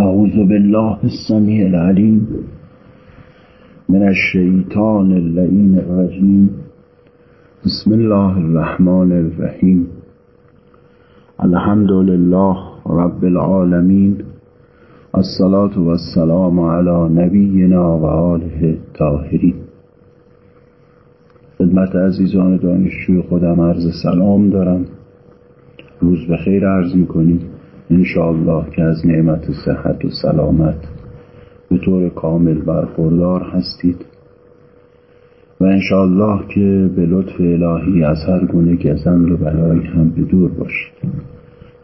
أعوذ بالله السميع العليم من الشيطان اللعين الرجيم بسم الله الرحمن الرحيم الحمد لله رب العالمين الصلاة والسلام على نبينا و آله خدمت عزیزان دانشجوی خودم عرض سلام دارم. روز به خیر عرض می‌کنیم. انشاءالله که از نعمت صحت و سلامت به طور کامل برخوردار هستید. و انشاءالله که به لطف الهی از هر گونه گزند و بلایی هم به دور باشید.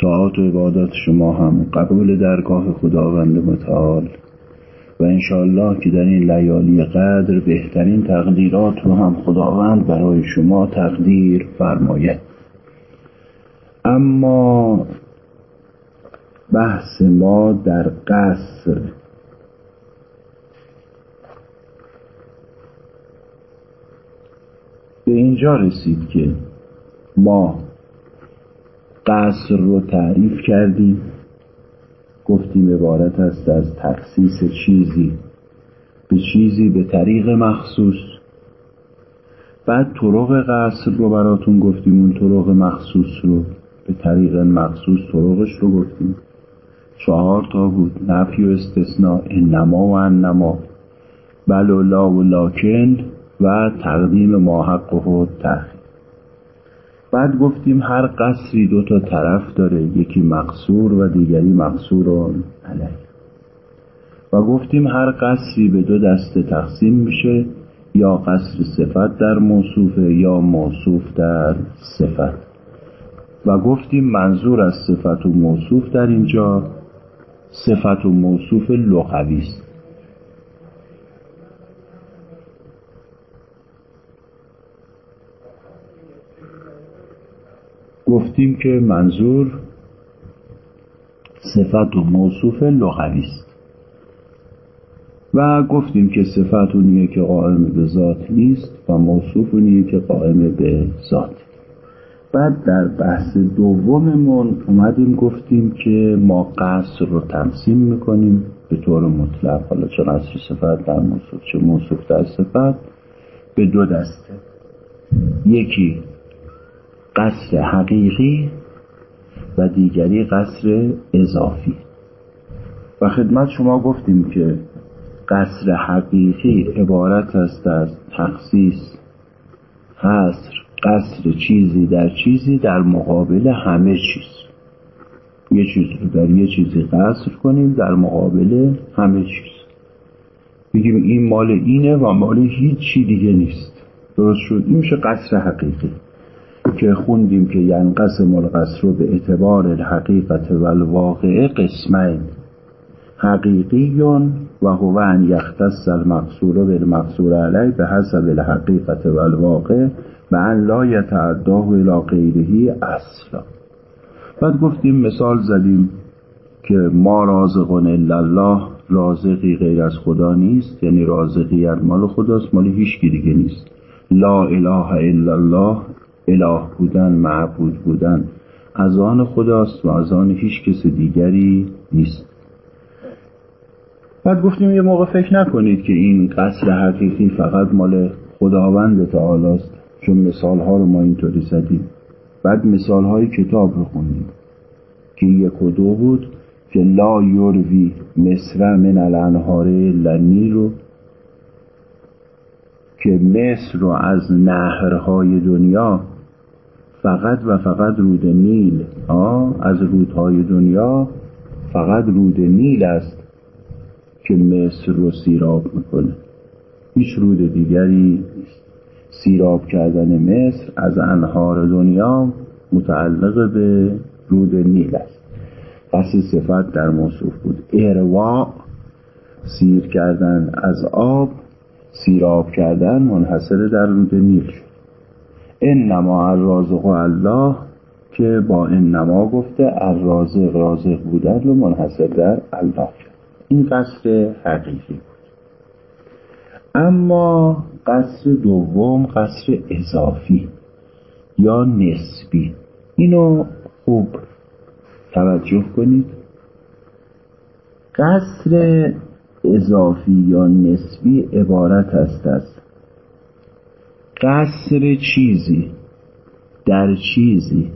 طاعات و عبادات شما هم قبول درگاه خداوند متعال. و انشاءالله که در این لیالی قدر بهترین تقدیرات رو هم خداوند برای شما تقدیر فرماید. اما بحث ما در قصر. به اینجا رسید که ما قصر رو تعریف کردیم گفتیم عبارت است از تخصیص چیزی. به چیزی به طریق مخصوص. بعد طرق قصر رو براتون گفتیم اون طرق مخصوص رو به طریق مخصوص طرقش رو گفتیم. چهار تا بود. نفی و استثناء انما و انما. بل و لا و لاکن و تقدیم ماحق و تخیر بعد گفتیم هر قصری دو تا طرف داره یکی مقصور و دیگری مقصور علیه. و گفتیم هر قصری به دو دسته تقسیم میشه یا قصر صفت در موصوفه یا موصوف در صفت. و گفتیم منظور از صفت و موصوف در اینجا صفت و موصوف لغوی است. گفتیم که منظور صفت و موصوف لغوی است. و گفتیم که صفت اونیه که قائم به ذات نیست و موصوف اونیه که قائم به ذات. بعد در بحث دوممون اومدیم گفتیم که ما قصر رو تقسیم می‌کنیم به طور مطلق. حالا چه قصر صفت در موصوف چه موصوف در صفت به دو دسته. یکی قصر حقیقی و دیگری قصر اضافی. و خدمت شما گفتیم که قصر حقیقی عبارت است از تخصیص حصر قصر چیزی در چیزی در مقابل همه چیز. یه چیز رو در یه چیزی قصر کنیم در مقابل همه چیز. بگیم این مال اینه و مال هیچ چی دیگه نیست. درست شد؟ این میشه قصر حقیقی. که خوندیم که ینقسم القصر به اعتبار الحقیقت و الواقع قسمین. حقیقی و هو ان یختص المقصور بالمقصور علیه به حسب الحقیقت و الواقع و ان لا یتعداه الى غیره اصلا. بعد گفتیم مثال زدیم که ما رازقون الا الله رازقی غیر از خدا نیست یعنی رازقیت مال خداست مال هیچ دیگه نیست. لا اله الا الله اله بودن معبود بودن. از آن خداست و از آن هیچ کس دیگری نیست. بعد گفتیم یه موقع فکر نکنید که این قصر حقیقی فقط مال خداوند تعالی است چون مثال ها رو ما اینطوری زدیم. بعد مثال های کتاب رو خوندیم. که یک و دو بود که لا یوروی مصر من الانهاره لنی رو که مصر رو از نهرهای دنیا فقط و فقط رود نیل آه از رودهای دنیا فقط رود نیل است که مصر رو سیراب می‌کنه. هیچ رود دیگری سیراب کردن مصر از انهار دنیا متعلق به رود نیل است. پس صفت در موصوف بود. اروا سیر کردن از آب سیراب کردن منحصر در رود نیل شد. انما الرازق الله که با انما گفته الرازق رازق بودن رو منحصر در الله کرد. این قصر حقیقی اما قصر دوم قصر اضافی یا نسبی. اینو خوب توجه کنید. قصر اضافی یا نسبی عبارت است از قصر چیزی در چیزی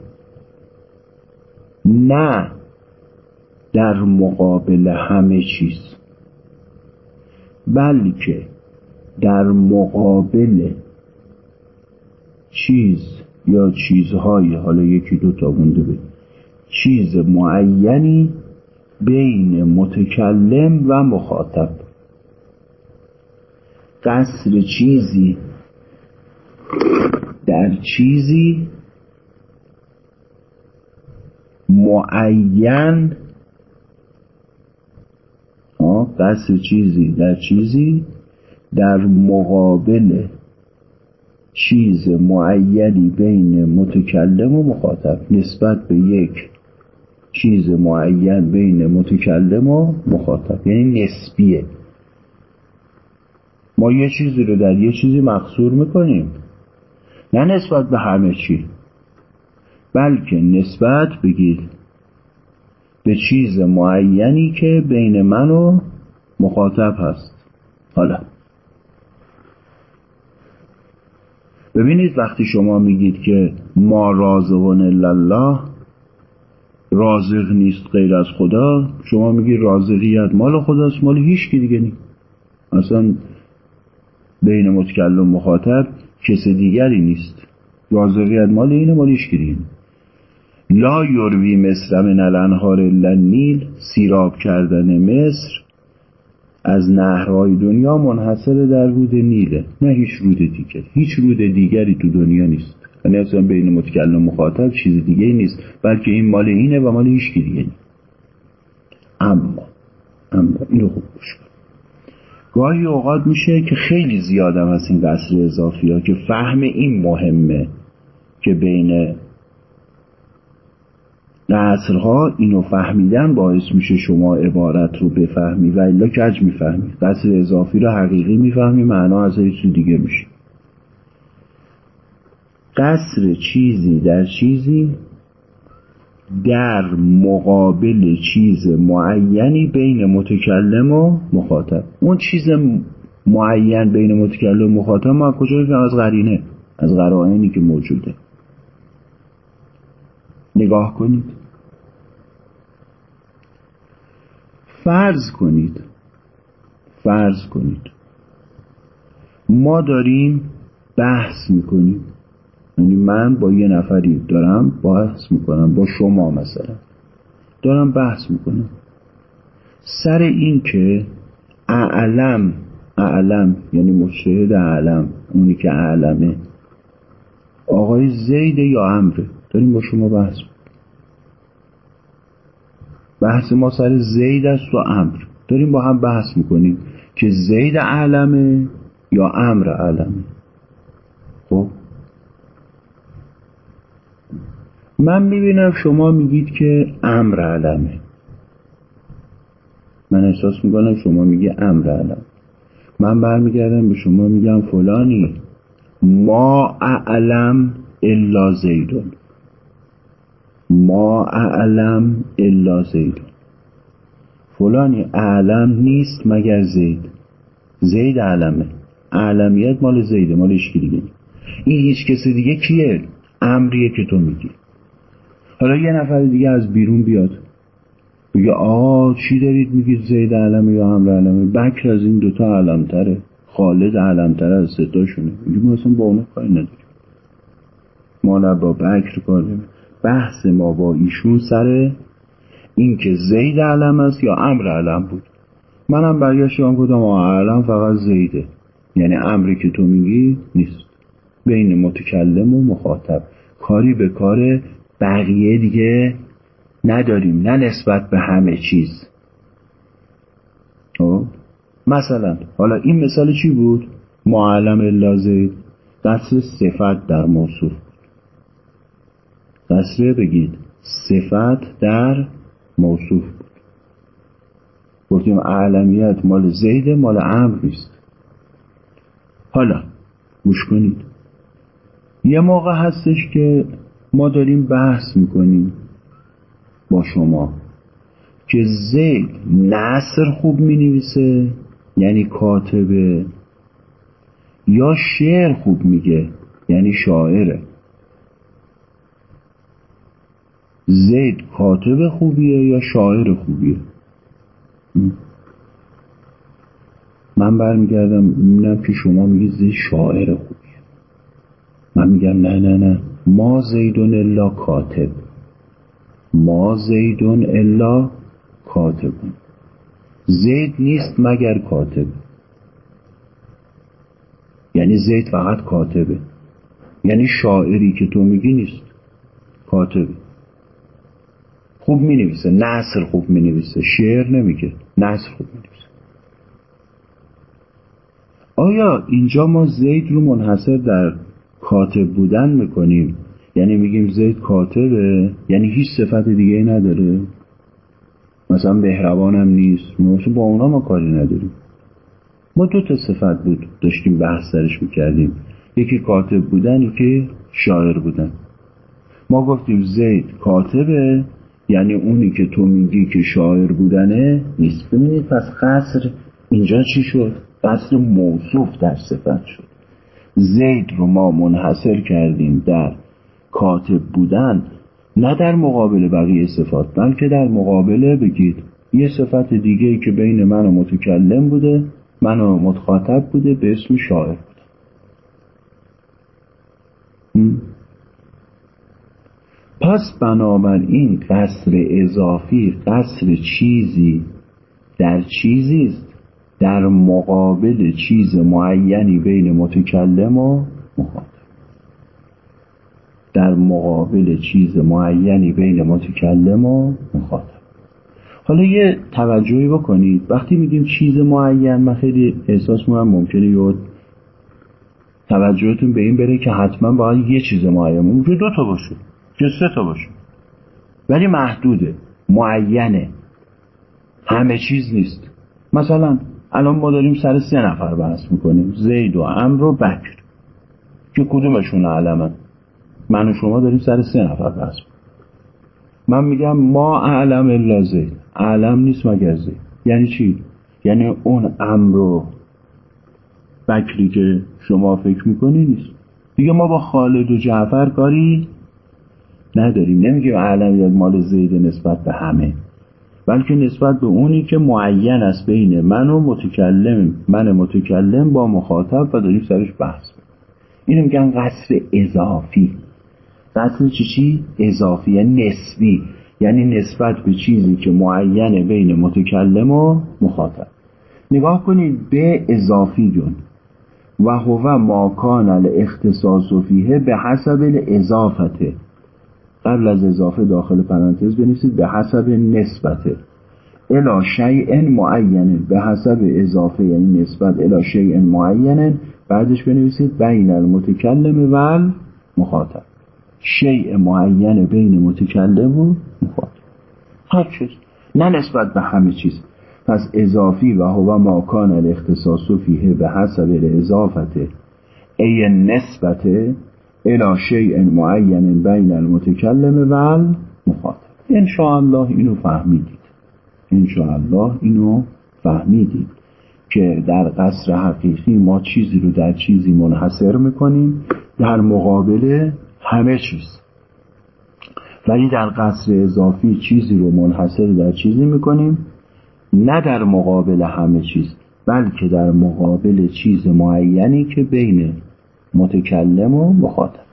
نه در مقابل همه چیز بلکه در مقابل چیز یا چیزهای حالا یکی دو تا مونده به چیز معینی بین متکلم و مخاطب. قصر چیزی در چیزی معین قصر چیزی در چیزی در مقابل چیز معینی بین متکلم و مخاطب نسبت به یک چیز معین بین متکلم و مخاطب یعنی نسبیه. ما یه چیزی رو در یه چیزی مقصور می‌کنیم. نه نسبت به همه چی بلکه نسبت بگید به چیز معینی که بین من و مخاطب هست. حالا ببینید وقتی شما میگید که ما رازقون الله رازق نیست غیر از خدا شما میگی رازقیت مال خداست مال هیچ کی دیگه نیست. اصلا بین متکلم مخاطب کس دیگری نیست. رازقیت مال اینه مال هیچ کی لا یروی مصر من الانهار الا نیل سیراب کردن مصر از نهرهای دنیا منحصر در رود نیله نه هیچ رود دیگر هیچ رود دیگری تو دنیا نیست. یعنی اصلا بین متکلم مخاطب چیز دیگه نیست بلکه این مال اینه و مال هیچ دیگه نیست. اما اما اینو خوب گوش گاهی اوقات میشه که خیلی زیادم از این قصر اضافی ها که فهم این مهمه که بین قصرها اینو فهمیدن باعث میشه شما عبارت رو بفهمی و الا کج می‌فهمی. قصر اضافی رو حقیقی می‌فهمی معنا از چیز دیگه میشه. قصر چیزی در چیزی در مقابل چیز معینی بین متکلم و مخاطب. اون چیز معین بین متکلم و مخاطب ما کجا از قرینه از قرائنی که موجوده. نگاه کنید. فرض کنید. فرض کنید. ما داریم بحث می‌کنیم. یعنی من با یه نفری دارم بحث می‌کنم با شما مثلا. دارم بحث می‌کنم. سر این که اعلم اعلم یعنی مشهد اعلم اونی که اعلمه آقای زید یا امره داریم با شما بحث بحث ما سر زید است و امر داریم با هم بحث می‌کنیم که زید علمه یا امر علمه خب؟ من می‌بینم شما میگید که امر علمه من احساس می‌کنم شما میگه امر علم من برمیگردم به شما میگم فلانی. ما اعلم الا زیدون. ما اعلم الا زید. فلانی اعلم نیست مگر زید. زید علمه اعلمیت مال زیده مال اشکی دیگه این هیچ کسی دیگه کیه؟ امریه که تو میگی. حالا یه نفر دیگه از بیرون بیاد. بگه آه چی دارید میگید زید علمه یا امر علمه بکر از این دوتا علمتره خالد علمتره از ستاشونه میگه ما اصلا با اونو کاری نداریم. ما نه با بکر کار بحث ما با ایشون سر اینکه زید علم است یا امر علم بود. منم برگشتم گفتم علم فقط زیده. یعنی امری که تو میگی نیست. بین متکلم و مخاطب. کاری به کار بقیه دیگه نداریم. نه نسبت به همه چیز. خب؟ مثلا حالا این مثال چی بود؟ معلم الا زید. دست صفت در موصوف قصره بگید. صفت در موصوف بود. گفتیم اعلمیت مال زید مال امر نیست. حالا گوش کنید. یه موقع هستش که ما داریم بحث می‌کنیم با شما که زید نصر خوب می نویسه یعنی کاتبه یا شعر خوب میگه یعنی شاعره. زید کاتب خوبیه یا شاعر خوبیه؟ من برمیگردم می‌بینم که شما میگی زید شاعر خوبیه. من میگم نه نه نه. ما زیدون الا کاتب. ما زیدون الا کاتبون زید نیست مگر کاتب. یعنی زید فقط کاتبه. یعنی شاعری که تو میگی نیست. کاتبه. خوب می نویسه نصر خوب می نویسه شعر نمیگه. نصر خوب می نویسه آیا اینجا ما زید رو منحصر در کاتب بودن می‌کنیم؟ یعنی میگیم زید کاتبه؟ یعنی هیچ صفت دیگه نداره؟ مثلا مهربانم نیست. مثلا با اونا ما کاری نداریم. ما دو تا صفت بود داشتیم بحث سرش می‌کردیم. یکی کاتب بودن یکی شاعر بودن. ما گفتیم زید کاتبه یعنی اونی که تو میگی که شاعر بودنه نیست. ببینید پس قصر اینجا چی شد؟ قصر موصوف در صفت شد. زید رو ما منحصر کردیم در کاتب بودن نه در مقابل بقیه صفات بلکه در مقابل بگید یه صفت دیگه که بین من و متکلم بوده من و متخاطب بوده به اسم شاعر بوده. پس بنابراین قصر اضافی قصر چیزی در چیزی است. در مقابل چیز معینی بین متکلم و مخاطب. در مقابل چیز معینی بین متکلم و مخاطب. حالا یه توجهی بکنید. وقتی میگیم چیز معین من خیلی احساس می‌کنم ممکنه یه توجهتون به این بره که حتما باید یه چیز معین. ممکنه دو تا باشه. که سه تا باشه. ولی محدوده معینه. همه چیز نیست. مثلا الان ما داریم سر سه نفر بحث می‌کنیم زید و امر و بکر. که کدومشون علمن من و شما داریم سر سه نفر بحث من میگم ما اعلم الا زید. اعلم نیست مگر زید. یعنی چی؟ یعنی اون امر و بکری که شما فکر می‌کنی نیست. دیگه ما با خالد و جعفر کاری نداریم. نمیگیم اعلم مال زید نسبت به همه. بلکه نسبت به اونی که معین است بین من و متکلم. من متکلم با مخاطب و داریم سرش بحث اینو میگن قصر اضافی. قصر چی چی؟ اضافی یعنی نسبی. یعنی نسبت به چیزی که معین بین متکلم و مخاطب. نگاه کنید به اضافی جون. و هو ماکان الاختصاص فیه به حسب الاضافته. قبل از اضافه داخل پرانتز بنویسید به حسب نسبته الا شیء معین به حسب اضافه یعنی نسبت. الا شیء معین بعدش بنویسید بین المتکلم و مخاطب شیء معین بین متکلم و مخاطب. هر چیز. نه نسبت به همه چیز. پس اضافی و هو ماکان الاختصاص فیه به حسب الاضافته ای نسبته الى شیء معین بین المتکلم و مخاطب الله اینو فهمیدید. الله اینو فهمیدید که در قصر حقیقی ما چیزی رو در چیزی منحصر می‌کنیم. در مقابل همه چیز. ولی در قصر اضافی چیزی رو منحصر در چیزی می‌کنیم. نه در مقابل همه چیز بلکه در مقابل چیز معینی که بین متکلم و مخاطب.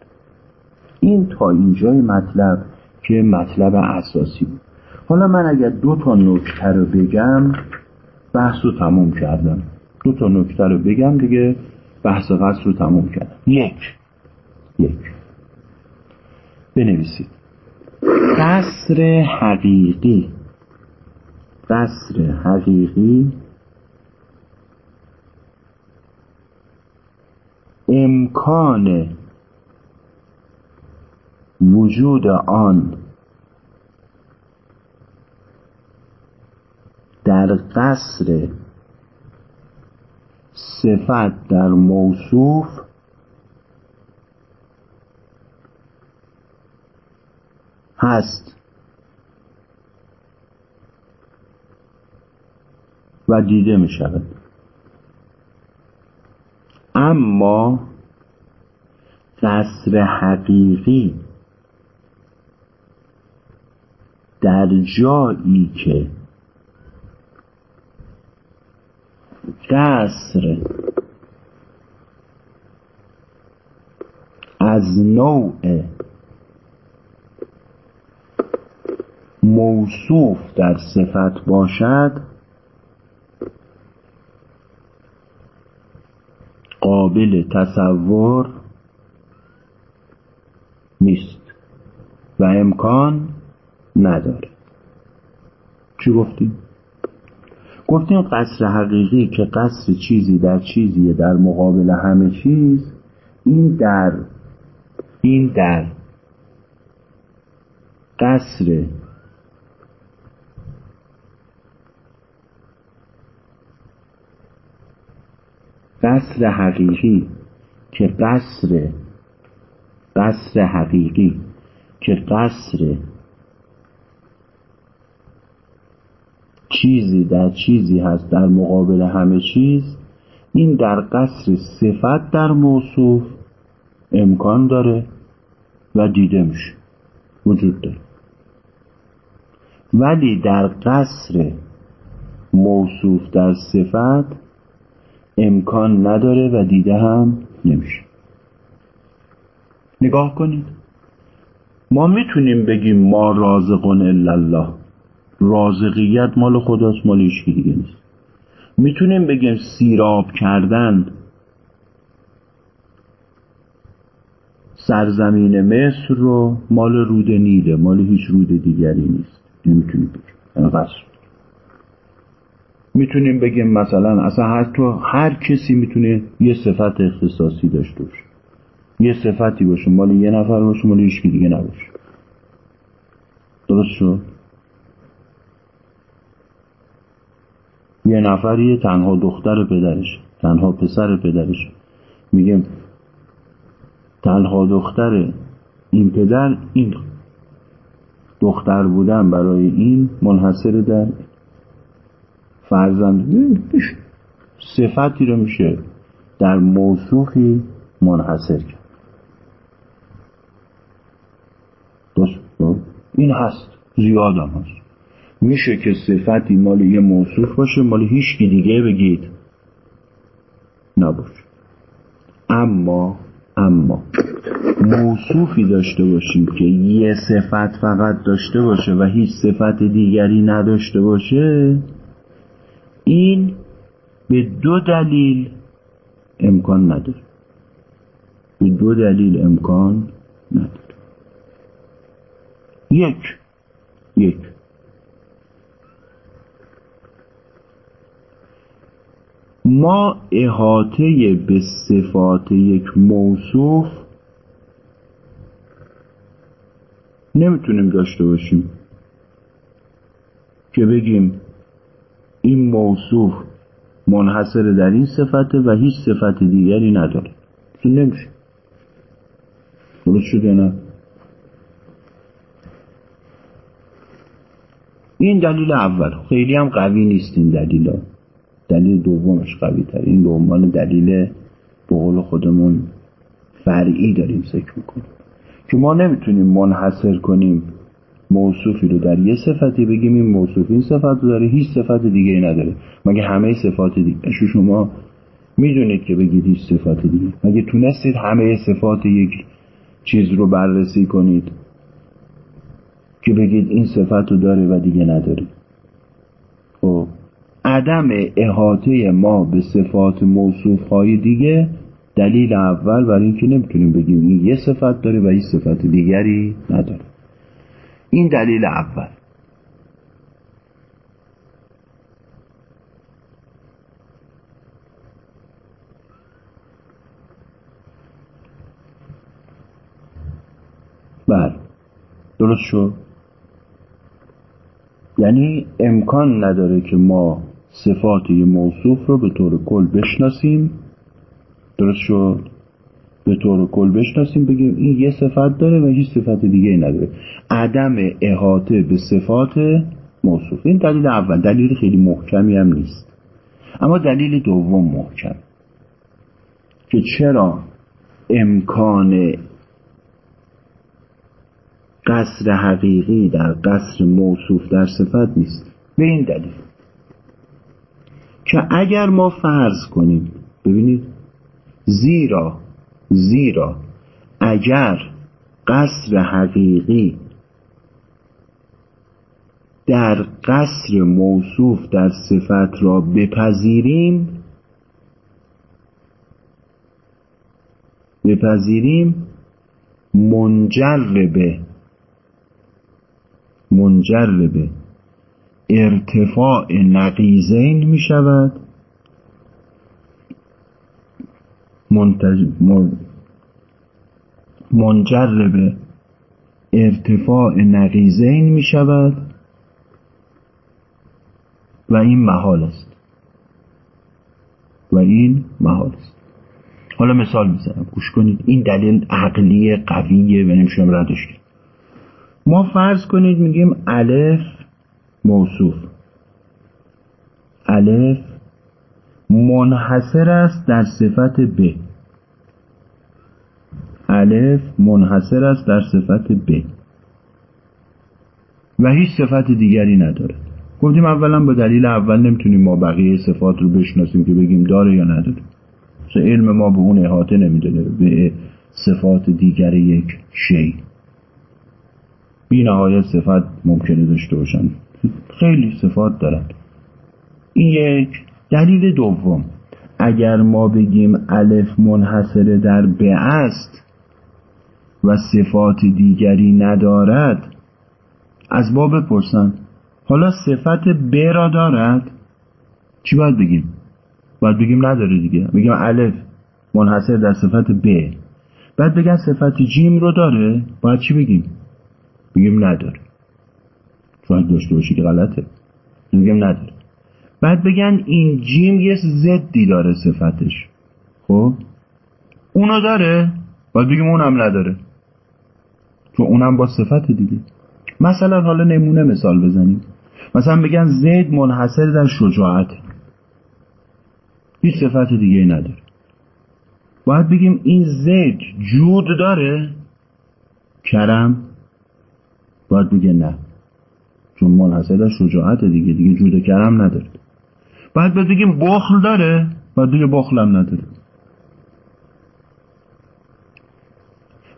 این تا اینجای مطلب که مطلب اساسی بود. حالا من اگر دو تا نکته رو بگم بحث رو تموم کردم. دو تا نکته رو بگم دیگه بحث قصر رو تموم کردم. یک. یک. بنویسید. قصر حقیقی. قصر حقیقی امکان وجود آن در قصر صفت در موصوف هست و دیده می شود اما قصر حقیقی در جایی که قصر از نوع موصوف در صفت باشد قابل تصور نیست و امکان نداره چی گفتیم؟ گفتیم قصر حقیقی که قصر چیزی در چیزیه در مقابل همه چیز این در این در قصر قصر حقیقی که قصر؟ قصر حقیقی که قصر؟ چیزی در چیزی هست در مقابل همه چیز. این در قصر صفت در موصوف امکان داره و دیده میشه وجود داره. ولی در قصر موصوف در صفت امکان نداره و دیده هم نمیشه. نگاه کنید. ما می‌تونیم بگیم ما رازقون الا الله رازقیت مال خداست مال هیچ دیگه نیست. می‌تونیم بگیم سیراب کردن سرزمین مصر رو مال رود نیله مال هیچ رود دیگری نیست. نمی‌تونیم بگیم. می‌تونیم بگیم مثلا اصلا هر تو هر کسی می‌تونه یه صفت اختصاصی داشته باشه. یه صفتی باشه. مال یه نفر باشه مال هیچ دیگه نباشه. درست شد؟ یه نفری تنها دختر پدرش تنها پسر پدرش. میگم تنها دختر این پدر این دختر بودن برای این منحصر در فرزند صفتی رو میشه در موصوفی منحصر کرد. این هست. زیادم هست. میشه که صفتی مال یه موصوف باشه مال هیچ دیگه بگید. نباشه. اما اما موصوفی داشته باشیم که یه صفت فقط داشته باشه و هیچ صفت دیگری نداشته باشه این به دو دلیل امکان نداره. به دو دلیل امکان نداره. یک یک. ما احاطه به صفات یک موصوف نمی‌تونیم داشته باشیم که بگیم این موصوف منحصر در این صفته و هیچ صفت دیگری نداره. این نمیشه. شده نه؟ این دلیل اول. خیلی هم قوی نیست این دلیل. ها. دلیل دومش قوی تر. این به عنوان دلیل به قول خودمون فرعی داریم ذکر می‌کنیم. که ما نمی‌تونیم منحصر کنیم موصوفی رو در یه صفتی بگیم این موصوف این صفت داره هیچ صفت دیگه ای نداره. مگه همه صفات دیگه؟ شما می‌دونید که بگید هیچ صفات دیگه. مگه تونستید همه صفات یک چیز رو بررسی کنید که بگید این صفت رو داره و دیگه نداره؟ خب عدم احاطه ما به صفات موصوف های دیگه دلیل اول برای اینکه نمی‌تونیم بگیم این یه صفت داره و این صفت دیگری نداره. این دلیل اول. بله. درست شد؟ یعنی امکان نداره که ما صفات موصوف رو به طور کل بشناسیم؟ درست شد؟ به طور کل بشناسیم بگیم این یه صفت داره و هیچ صفت دیگه ای نداره. عدم احاطه به صفات موصوف. این دلیل اول. دلیل خیلی محکمی هم نیست. اما دلیل دوم محکم. که چرا امکان قصر حقیقی در قصر موصوف در صفت نیست؟ به این دلیل. که اگر ما فرض کنیم ببینید زیرا زیرا اگر قصر حقیقی در قصر موصوف در صفت را بپذیریم بپذیریم منجر به منجر به ارتفاع نقیزین می شود منجر به ارتفاع نقیزین می شود و این محال است. و این محال است. حالا مثال می‌زنم. گوش کنید. این دلیل عقلی قویه و نمیشونم ردش کرد ما فرض کنید میگیم الف موصوف. الف منحصر است در صفت ب الف منحصر است در صفت ب. و هیچ صفت دیگری نداره. گفتیم اولا با دلیل اول نمی‌تونیم ما بقیه صفات رو بشناسیم که بگیم داره یا نداره. علم ما به اون احاطه نمی‌دونه به صفات دیگر یک شی. بی نهایت صفت ممکنه داشته باشن. خیلی صفات دارن. این یک. دلیل دوم. اگر ما بگیم الف منحصره در به است و صفات دیگری ندارد؟ از ما بپرسن. حالا صفت ب را دارد؟ چی باید بگیم؟ باید بگیم نداره دیگه. بگیم الف. منحصر در صفت ب. بعد بگن صفت جیم رو داره باید چی بگیم؟ بگیم نداره. باید داشته باشی که غلطه. بگیم نداره. بعد بگن این جیم یه زدی داره صفتش. خب؟ اونو داره. باید بگیم اونم نداره. چون اونم با صفت دیگه. مثلا حالا نمونه مثال بزنیم. مثلا بگن زید منحصر در شجاعت. هیچ صفت دیگه نداره. باید بگیم این زید جود داره. کرم باید بگه نه. چون منحصر در شجاعت دیگه. دیگه جود کرم نداره. باید بگیم بخل داره. باید بگه بخلم نداره.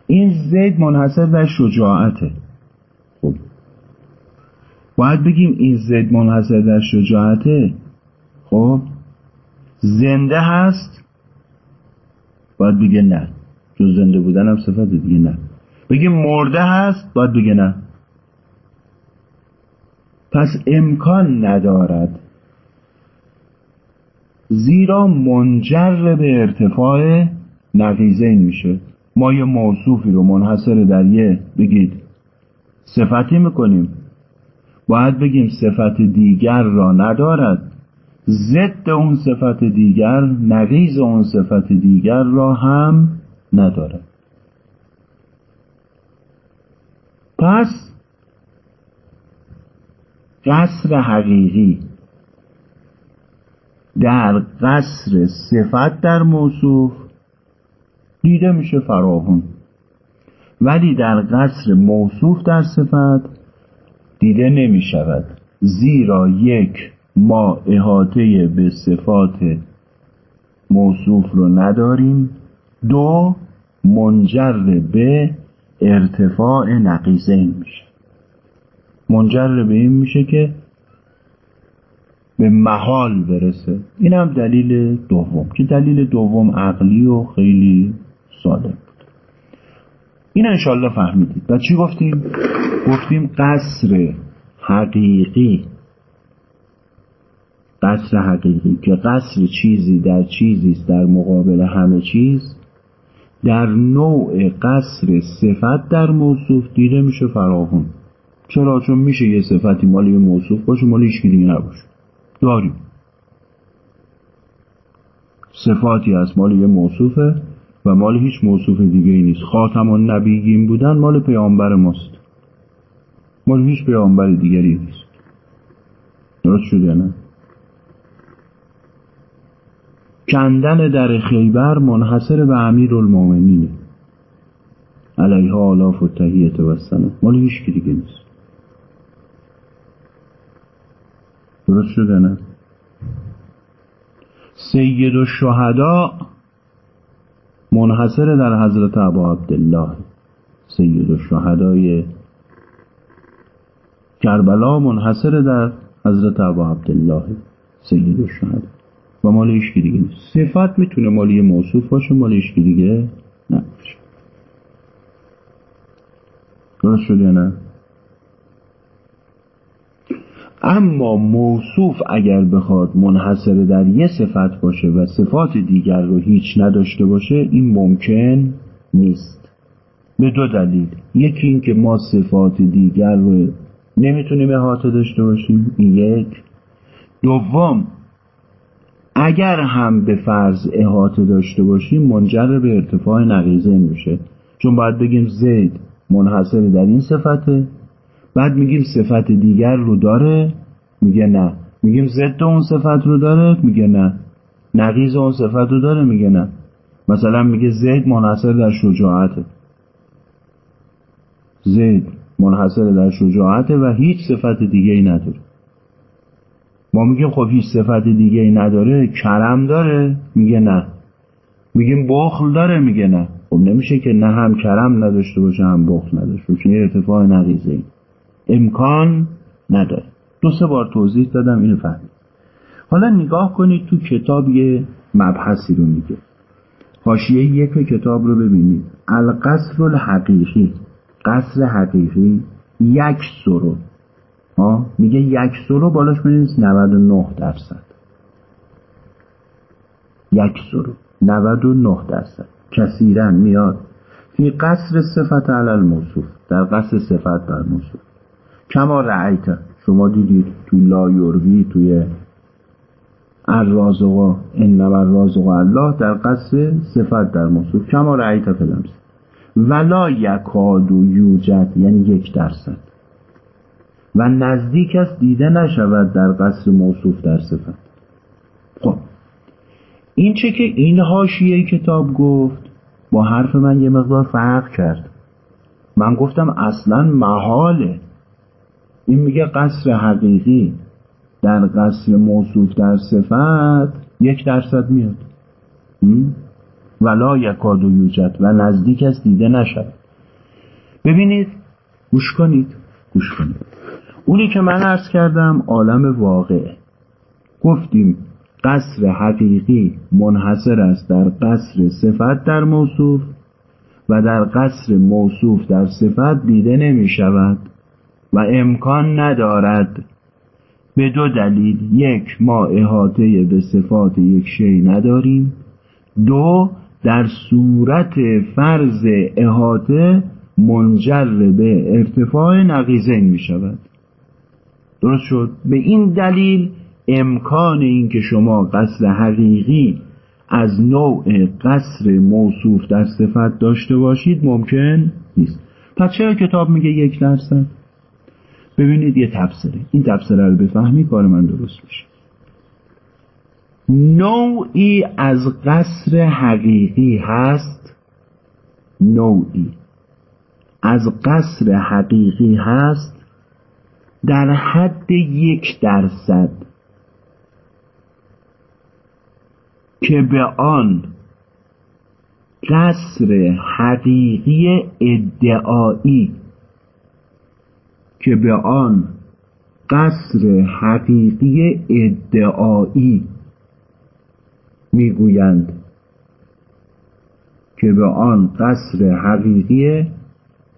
این زید منحصر در شجاعته. خب. باید بگیم این زید منحصر در شجاعته. خب. زنده هست. باید بگه نه. چون زنده بودن هم صفت دیگه نه. بگیم مرده هست. باید بگه نه. پس امکان ندارد زیرا منجر به ارتفاع نقیزین میشه ما یه موصوفی رو منحصر در یه بگید. صفتی می‌کنیم. باید بگیم صفت دیگر را ندارد. ضد اون صفت دیگر نقیز اون صفت دیگر را هم ندارد. پس قصر حقیقی در قصر صفت در موصوف دیده میشه فراهون ولی در قصر موصوف در صفت دیده نمی شود زیرا یک ما احاطه به صفات موصوف رو نداریم. دو منجر به ارتفاع نقیزین میشه. منجر به این میشه که به محال برسه. این هم دلیل دوم. که دلیل دوم عقلی و خیلی ساده بود این انشالله فهمیدید. و چی گفتیم؟ گفتیم قصر حقیقی. قصر حقیقی که قصر چیزی در چیزی است در مقابل همه چیز. در نوع قصر صفت در موصوف دیده میشه فراهون چرا؟ چون میشه یه صفتی مال یه موصوف باشه مال هیچ دیگه نباشه. داریم. صفاتی از مال یه موصوفه. و مال هیچ موصوف دیگه ای نیست. خاتم و نبیگین بودن مال پیامبر ماست. مال هیچ پیامبر دیگری نیست. درست شده نه؟ کندن در خیبر منحصر به امیر المومنینه علیها آلاف و تهیت و سنه مال هیچ دیگه نیست. درست شده نه؟ سید و شهدا منحصر در حضرت ابا عبدالله سید و شهدای کربلا منحصر در حضرت ابا عبدالله سید و شهدا و مال ایش دیگه نیست. صفت می‌تونه مالی موصوف باشه مال ایش دیگه نه. درست شده نه؟ اما موصوف اگر بخواد منحصر در یه صفت باشه و صفات دیگر رو هیچ نداشته باشه این ممکن نیست. به دو دلیل. یکی اینکه ما صفات دیگر رو نمی‌تونیم احاطه داشته باشیم. این یک. دوم اگر هم به فرض احاطه داشته باشیم منجر به ارتفاع نقیزه میشه. چون باید بگیم زید منحصر در این صفته. بعد میگیم صفت دیگر رو داره میگه نه. میگیم ضد اون صفت رو داره میگه نه. نقیز اون صفت رو داره میگه نه. مثلا میگه زید منحصر در شجاعته. زید منحصر در شجاعته و هیچ صفت دیگه ای نداره. ما میگیم خب هیچ صفت دیگه ای نداره کرم داره میگه نه. میگیم بخل داره میگه نه. خب نمیشه که نه هم کرم نداشته باشه هم بخل نداشته باشه. این ارتفاع نقیزه امکان نداره. دو سه بار توضیح دادم اینو فهمید. حالا نگاه کنید تو کتاب یه مبحثی رو میگه. حاشیه یک کتاب رو ببینید. القصر الحقیقی قصر حقیقی یک سرو. ها میگه یک سرو بالاش بنویس 99 درصد. یک سرو. 99 درصد. کثیرا میاد. فی قصر صفت علی الموصوف. در قصر صفت بر موصوف کما رعیت شما دیدید تو لا یوروی توی الرازقا انما الرازق الله در قصر صفت در موصوف. کما رعیت فلمس؟ ولا یکاد و یوجد یعنی یک درصد. و نزدیک است دیده نشود در قصر موصوف در صفت. خب این چه که این حاشیه کتاب گفت با حرف من یه مقدار فرق کرد. من گفتم اصلا محاله. این میگه قصر حقیقی در قصر موصوف در صفت یک درصد میاد. ولا یکاد و یوجد. و نزدیک است دیده نشد ببینید گوش کنید. گوش کنید. اونی که من عرض کردم عالم واقع. گفتیم قصر حقیقی منحصر است در قصر صفت در موصوف و در قصر موصوف در صفت دیده نمی شود و امکان ندارد به دو دلیل یک ما احاطه به صفات یک شی نداریم. دو در صورت فرض احاطه منجر به ارتفاع نقیزین می شود. درست شد؟ به این دلیل امکان اینکه شما قصر حقیقی از نوع قصر موصوف در صفت داشته باشید ممکن نیست. پس چرا کتاب میگه یک درصد؟ ببینید یه تفسیره این تفسیره رو بفهمی کار من درست میشه. نوعی از قصر حقیقی هست. نوعی. از قصر حقیقی هست. در حد یک درصد. که به آن قصر حقیقی ادعایی که به آن قصر حقیقی ادعایی می‌گویند که به آن قصر حقیقی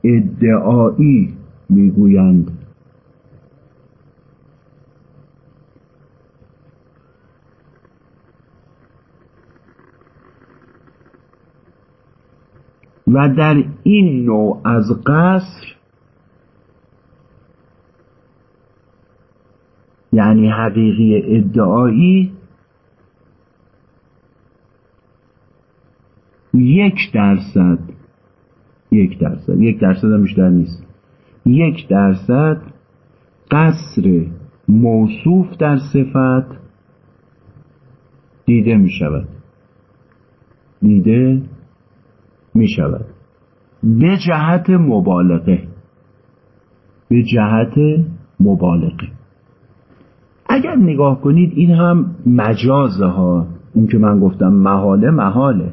ادعایی می‌گویند. و در این نوع از قصر یعنی حقیقی ادعایی یک درصد یک درصد یک درصد هم بیشتر نیست. یک درصد قصر موصوف در صفت دیده می شود. دیده می شود. به جهت مبالغه. به جهت مبالغه. اگر نگاه کنید این هم مجازه ها. اون که من گفتم محاله محاله.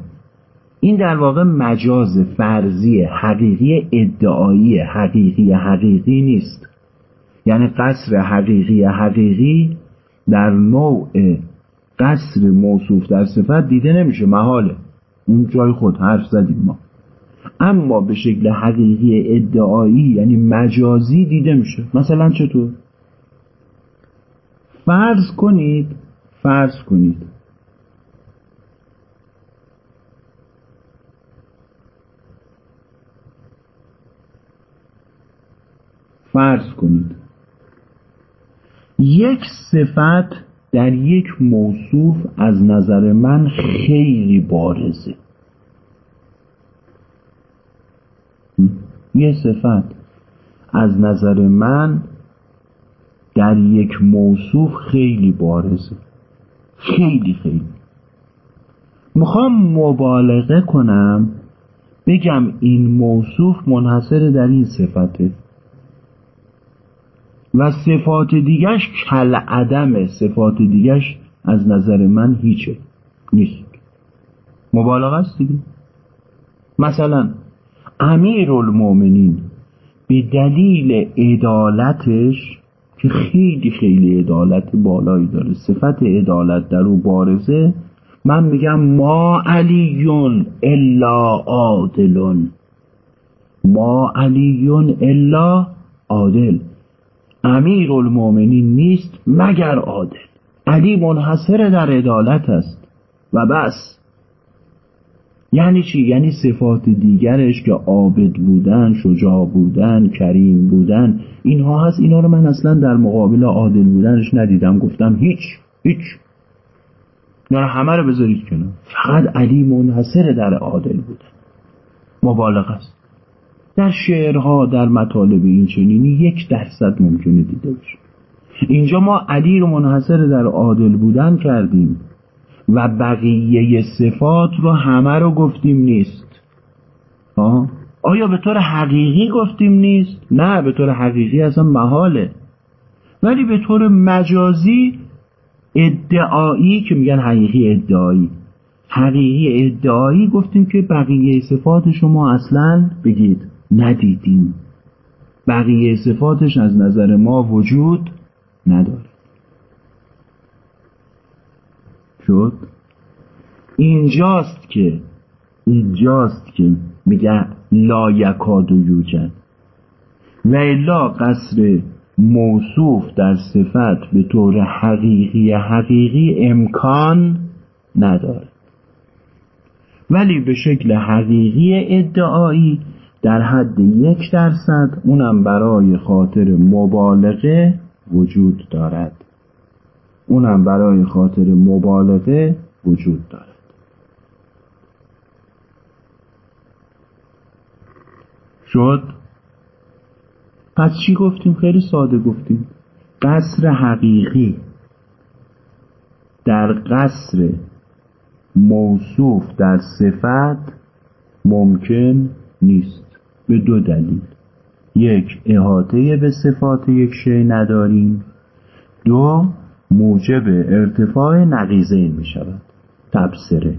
این در واقع مجاز فرضی حقیقی ادعایی حقیقی حقیقی نیست. یعنی قصر حقیقی حقیقی در نوع قصر موصوف در صفت دیده نمیشه محاله. اون جای خود حرف زدیم ما. اما به شکل حقیقی ادعایی یعنی مجازی دیده میشه. مثلا چطور؟ فرض کنید فرض کنید. فرض کنید. یک صفت در یک موصوف از نظر من خیلی بارزه. یه صفت از نظر من در یک موصوف خیلی بارزه. خیلی خیلی. می‌خوام مبالغه کنم بگم این موصوف منحصر در این صفته. و صفات دیگش کل عدمه صفات دیگش از نظر من هیچه. نیست. مبالغه است دیگه. مثلا امیر به دلیل عدالتش خیلی خیلی عدالت بالایی داره. صفت عدالت در او بارزه من میگم ما علیون الا عادلون. ما علیون الا عادل. امیر المومنین نیست مگر عادل. علی منحصر در عدالت است. و بس. یعنی چی؟ یعنی صفات دیگرش که عابد بودن شجاع بودن کریم بودن اینها هست. اینا رو من اصلا در مقابل عادل بودنش ندیدم. گفتم هیچ هیچ. نه همه رو بذارید کنم فقط علی منحصر در عادل بودن مبالغه است. در شعرها در مطالب این چنینی یک درصد ممکنه دیده بشه اینجا ما علی رو منحصر در عادل بودن کردیم. و بقیه صفات رو همه رو گفتیم نیست. آه؟ آیا به طور حقیقی گفتیم نیست؟ نه به طور حقیقی اصلا محاله. ولی به طور مجازی ادعایی که میگن حقیقی ادعایی. حقیقی ادعایی گفتیم که بقیه صفات شما اصلا بگید ندیدیم. بقیه صفاتش از نظر ما وجود نداره. شد. اینجاست که اینجاست که میگه لا یکاد و یوجد و الا قصر موصوف در صفت به طور حقیقی حقیقی امکان نداره. ولی به شکل حقیقی ادعایی در حد یک درصد اونم برای خاطر مبالغه وجود دارد. اونم برای خاطر مبالغه وجود دارد. شد؟ پس چی گفتیم؟ خیلی ساده گفتیم. قصر حقیقی در قصر موصوف در صفت ممکن نیست. به دو دلیل. یک احاطه به صفات یک شی نداریم. دو موجب ارتفاع نقیزه می شود. تبصره.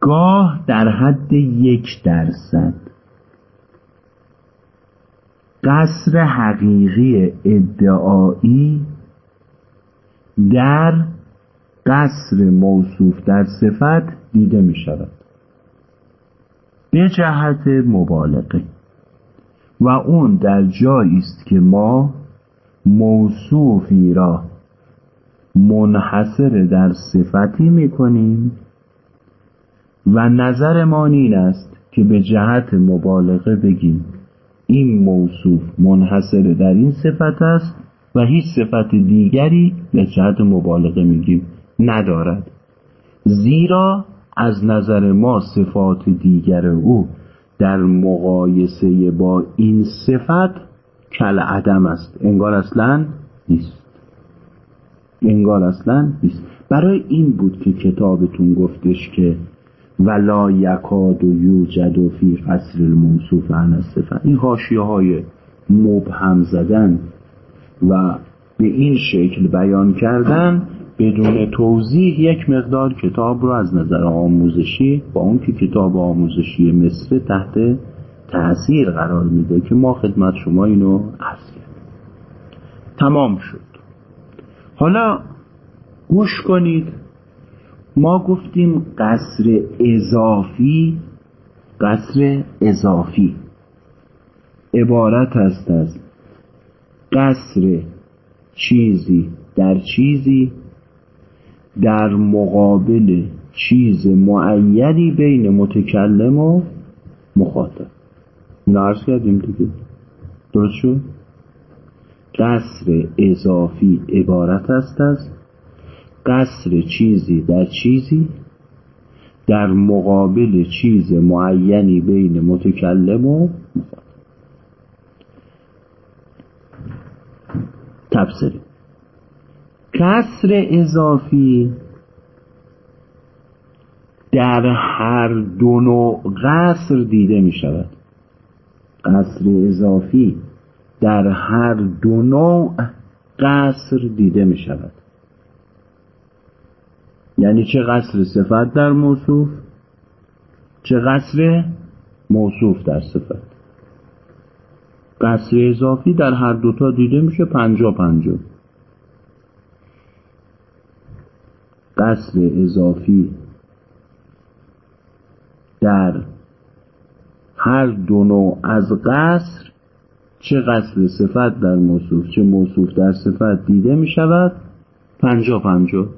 گاه در حد یک درصد. قصر حقیقی ادعایی در قصر موصوف در صفت دیده می شود. به جهت مبالغه. و اون در جایی است که ما موصوفی را منحصر در صفتی می‌کنیم و نظرمان این است که به جهت مبالغه بگیم. این موصوف منحصر در این صفت است و هیچ صفت دیگری به جهت مبالغه میگیم ندارد. زیرا از نظر ما صفات دیگر او در مقایسه با این صفت کل عدم است. انگار اصلا نیست. انگار اصلا نیست. برای این بود که کتابتون گفتش که ولا یکاد و یوجد و فی قصر الموصوف عن الصفه این حاشیه های مبهم زدن و به این شکل بیان کردن بدون توضیح یک مقدار کتاب رو از نظر آموزشی با اون که کتاب آموزشی مصر تحت تاثیر قرار میده که ما خدمت شما اینو عرض تمام شد. حالا گوش کنید. ما گفتیم قصر اضافی قصر اضافی. عبارت است از قصر چیزی در چیزی در مقابل چیز معینی بین متکلم و مخاطب. نرس کردیم دیگه. درست شد؟ قصر اضافی عبارت است از قصر چیزی در چیزی در مقابل چیز معینی بین متکلم و تفسیر. کسر اضافی در هر دو نوع قصر دیده می شود قصر اضافی در هر دو نوع قصر دیده می شود. یعنی چه قصر صفت در موصوف چه قصر موصوف در صفت. قصر اضافی در هر دوتا دیده میشه پنجا پنجا. قصر اضافی در هر دو نوع از قصر چه قصر صفت در موصوف چه موصوف در صفت دیده می شود پنجا پنجا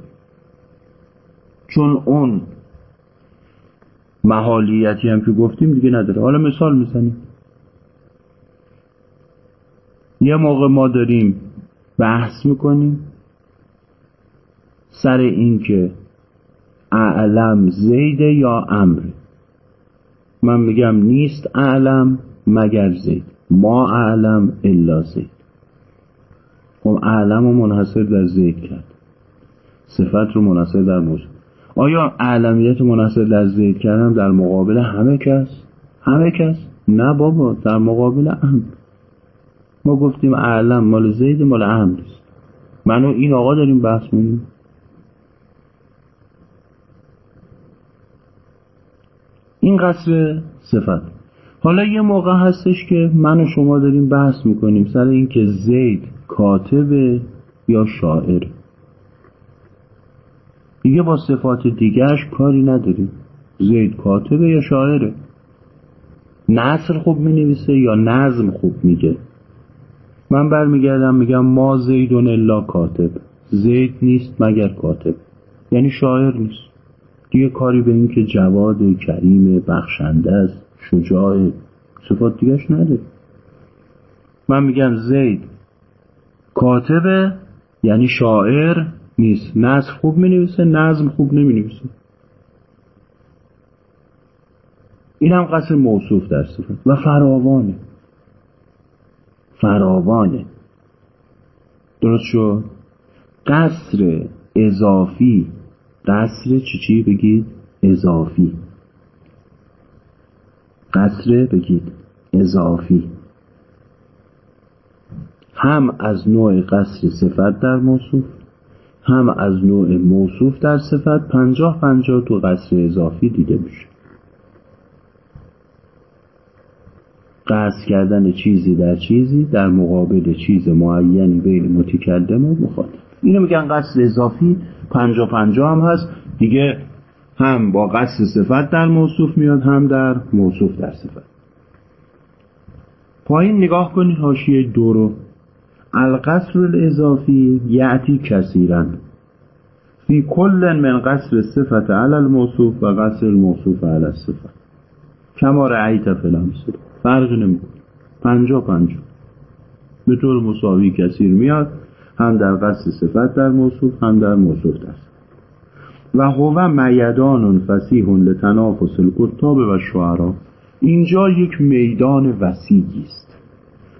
چون اون محالیتی هم که گفتیم دیگه نداره. حالا مثال می‌زنیم. یه موقع ما داریم بحث می‌کنیم. سر اینکه اعلم زیده یا امر؟ من میگم نیست اعلم مگر زید. ما اعلم الا زید. خب اعلم رو منحصر در زید کرد. صفت رو منحصر در موضوع آیا اعلمیت منحصر در زید کردم؟ در مقابل همه کس؟ همه کس؟ نه بابا در مقابل امر ما گفتیم اعلم مال زید مال امر منو این آقا داریم بحث می‌کنیم. این قصر صفت. حالا یه موقع هستش که من و شما داریم بحث می‌کنیم سر اینکه زید کاتب یا شاعر. دیگه با صفات دیگرش کاری نداریم. زید کاتبه یا شاعره نصر خوب می نویسه یا نظم خوب میگه؟ من برمیگردم میگم ما زیدون الا کاتب. زید نیست مگر کاتب. یعنی شاعر نیست. دیگه کاری به این که جواد کریم بخشنده است شجاع صفات دیگهش نداره. من میگم زید کاتبه یعنی شاعر نیست. نصر خوب می نویسه نظم خوب نمی نویسه این هم قصر موصوف در صفت. و فراوانه. فراوانه. درست شد؟ قصر اضافی قصر چی چی بگید؟ اضافی. قصر بگید اضافی. هم از نوع قصر صفت در موصوف هم از نوع موصوف در صفت پنجاه پنجاه تو قصر اضافی دیده میشه. قصد کردن چیزی در چیزی در مقابل چیز معینی بین متکلم و مخاطب. اینو میگن قصد اضافی پنجا پنجا هم هست. دیگه هم با قصد صفت در موصوف میاد هم در موصوف در صفت. پایین نگاه کنید حاشیه دو رو. القصر الاضافی یعتی کثیرا فی کل من قصر صفت علی الموصوف و قصر الموصوف علی الصفت. کما رعیت فلمسه فرق نمی‌کنه. پنجا پنجا به طور مساوی کثیر میاد. هم در قصد صفت در موصوف هم در موصوف در و هو میدان فسیح لتنافس الکتاب و شعرا. اینجا یک میدان وسیعی است.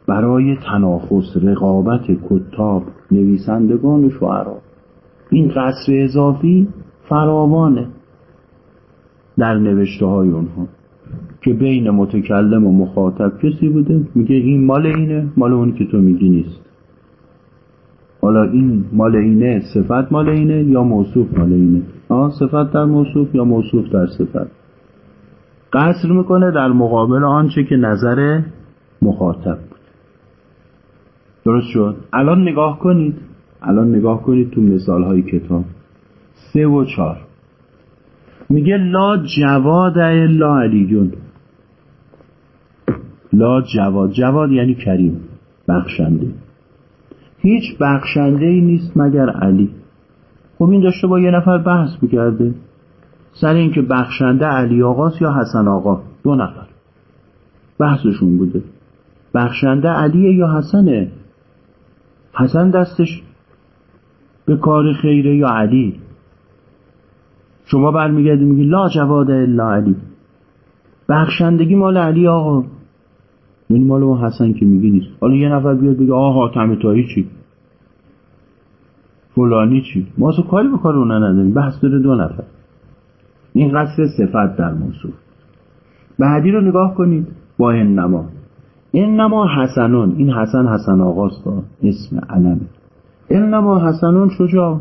برای تنافس رقابت کتاب نویسندگان و شعرا. این قصر اضافی فراوانه در نوشته های اونها. که بین متکلم و مخاطب کسی بوده میگه این مال اینه مال اونی که تو میگی نیست. حالا این مال اینه صفت مال اینه یا موصوف مال اینه؟ آه صفت در موصوف یا موصوف در صفت؟ قصر می‌کنه در مقابل آنچه که نظر مخاطب بود. درست شد؟ الان نگاه کنید. الان نگاه کنید تو مثال های کتاب. سه و چار میگه لا جواد الا علیون. لا جواد. جواد یعنی کریم. بخشنده. هیچ بخشنده ای نیست مگر علی. خب این داشته با یه نفر بحث می‌کرده. سر اینکه بخشنده علی آقاست یا حسن آقا؟ دو نفر. بحثشون بوده. بخشنده علیه یا حسنه؟ حسن دستش. به کار خیره یا علی؟ شما برمیگردی میگی لا جواد الا علی. بخشندگی مال علی آقا. یعنی مال اون حسن که میگی نیست. حالا یه نفر بیاد بگه آقا حاتم تایی چی؟ فلانی چی؟ ما اصلا کاری به کار اونا نداریم. بحث داره دو نفر. این قصر صفت در موضوع. بعدی رو نگاه کنید. با انما انما حسنون. این حسن حسن آقاست اسم علمه. انما حسنون شجاع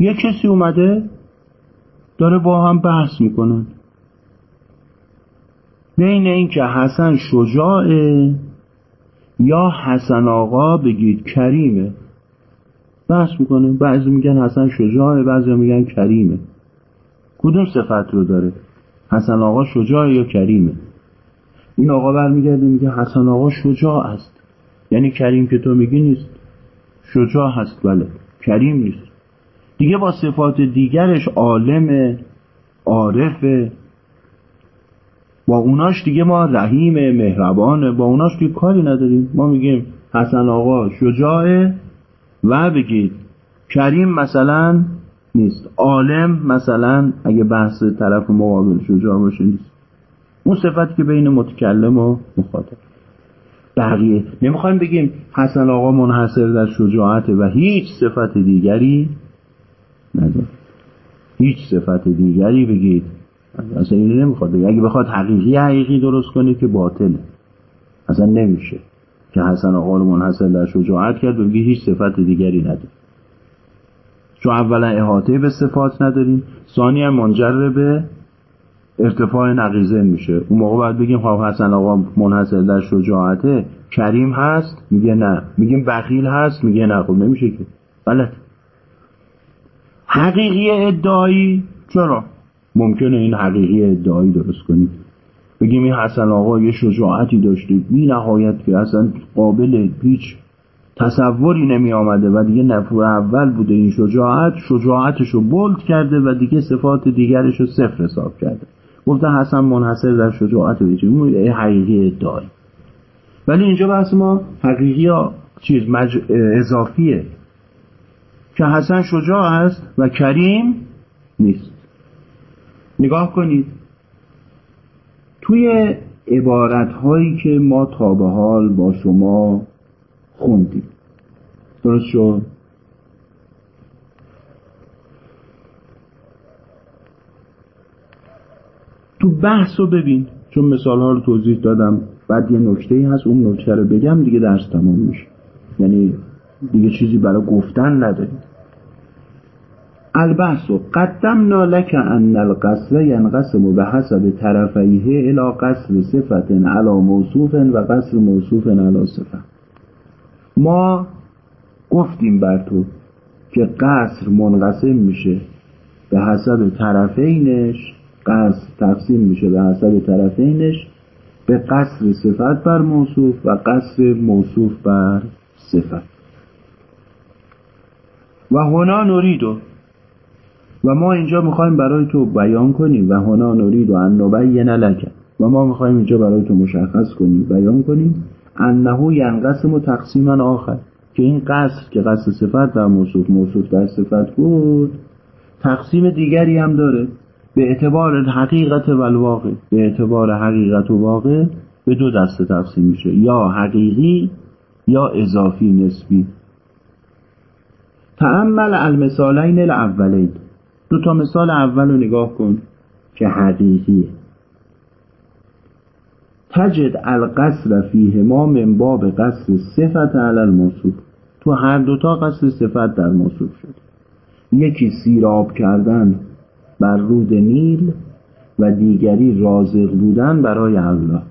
یه کسی اومده داره با هم بحث می‌کنن بین اینکه حسن شجاعه یا حسن آقا بگید کریمه. بحث می‌کنه. بعضی میگن حسن شجاعه بعضی میگن کریمه. کدوم صفت رو داره؟ حسن آقا شجاعه یا کریمه؟ این آقا برمیگرده میگه حسن آقا شجاع است. یعنی کریم که تو میگی نیست. شجاع هست بله. کریم نیست. دیگه با صفات دیگرش عالم عارفه. با اوناش دیگه ما رحیم مهربانه با اوناش دیگه کاری نداریم. ما میگیم حسن آقا شجاعه و بگید. کریم مثلا نیست. عالم مثلا اگه بحث طرف مقابل شجاع باشه نیست. اون صفت که بین متکلم و مخاطب. بقیه. نمی‌خوایم بگیم حسن آقا منحصر در شجاعت و هیچ صفت دیگری نداره هیچ صفت دیگری بگید. اصلا اینو نمی‌خواد اگه بخواد حقیقی حقیقی درست کنه که باطله. اصلا نمیشه که حسن آقا منحصر در شجاعت کرد و هیچ صفت دیگری نداره. چون اولا احاطه به صفات نداریم. ثانیا منجر به ارتفاع نقیزه میشه. اون موقع باید بگیم خب حسن آقا منحصر در شجاعته. کریم هست؟ میگه نه. میگیم بخیل هست؟ میگه نه. خب نمیشه که. غلط حقیقی ادعایی چرا؟ ممکنه این حقیقی ادعایی درست کنیم بگیم این حسن آقا یه شجاعتی داشته. بی نهایت که اصلا قابل هیچ تصوری نمی آمده و دیگه نفور اول بوده این شجاعت شجاعتش بولد کرده و دیگه صفات دیگرش رو صفر حساب کرده. گفته حسن منحصر در شجاعت اون حقیقی ادعایی. ولی اینجا بحث ما حقیقی چیز مج... اضافیه. که حسن شجاع است و کریم نیست. نگاه کنید. توی عبارت هایی که ما تا به حال با شما خوندیم. درست شد؟ تو بحث رو ببین. چون مثال ها رو توضیح دادم. بعد یه نکته هست. اون نکته رو بگم. دیگه درس تمام میشه. یعنی دیگه چیزی برای گفتن نداریم. البحث قدمنا لك ان القصر ينقسم به حسب طرفیه الى قصر صفت على موصوف و قصر موصوف على صفت ما گفتیم بر تو که قصر منقسم میشه به حسب طرفینش قصر تقسیم میشه به حسب طرفینش به قصر صفت بر موصوف و قصر موصوف بر صفت. و هنا نوریدو و ما اینجا می‌خوایم برای تو بیان کنیم و هنا نورید و ان نبین و ما می‌خوایم اینجا برای تو مشخص کنیم بیان کنیم. انه ینقسم و تقسیما آخر. که این قصر که قصر صفت در موصوف موصوف در صفت بود تقسیم دیگری هم داره. به اعتبار حقیقت و الواقع. به اعتبار حقیقت و واقع به دو دسته تقسیم میشه. یا حقیقی یا اضافی نسبی. تعمل المثالین الاولین دو تا مثال اول رو نگاه کن که حقیقیه تجد القصر فیهما من باب قصر صفت علی الموصوف. تو هر دوتا قصر صفت در موصوف شد. یکی سیراب کردن بر رود نیل و دیگری رازق بودن برای الله.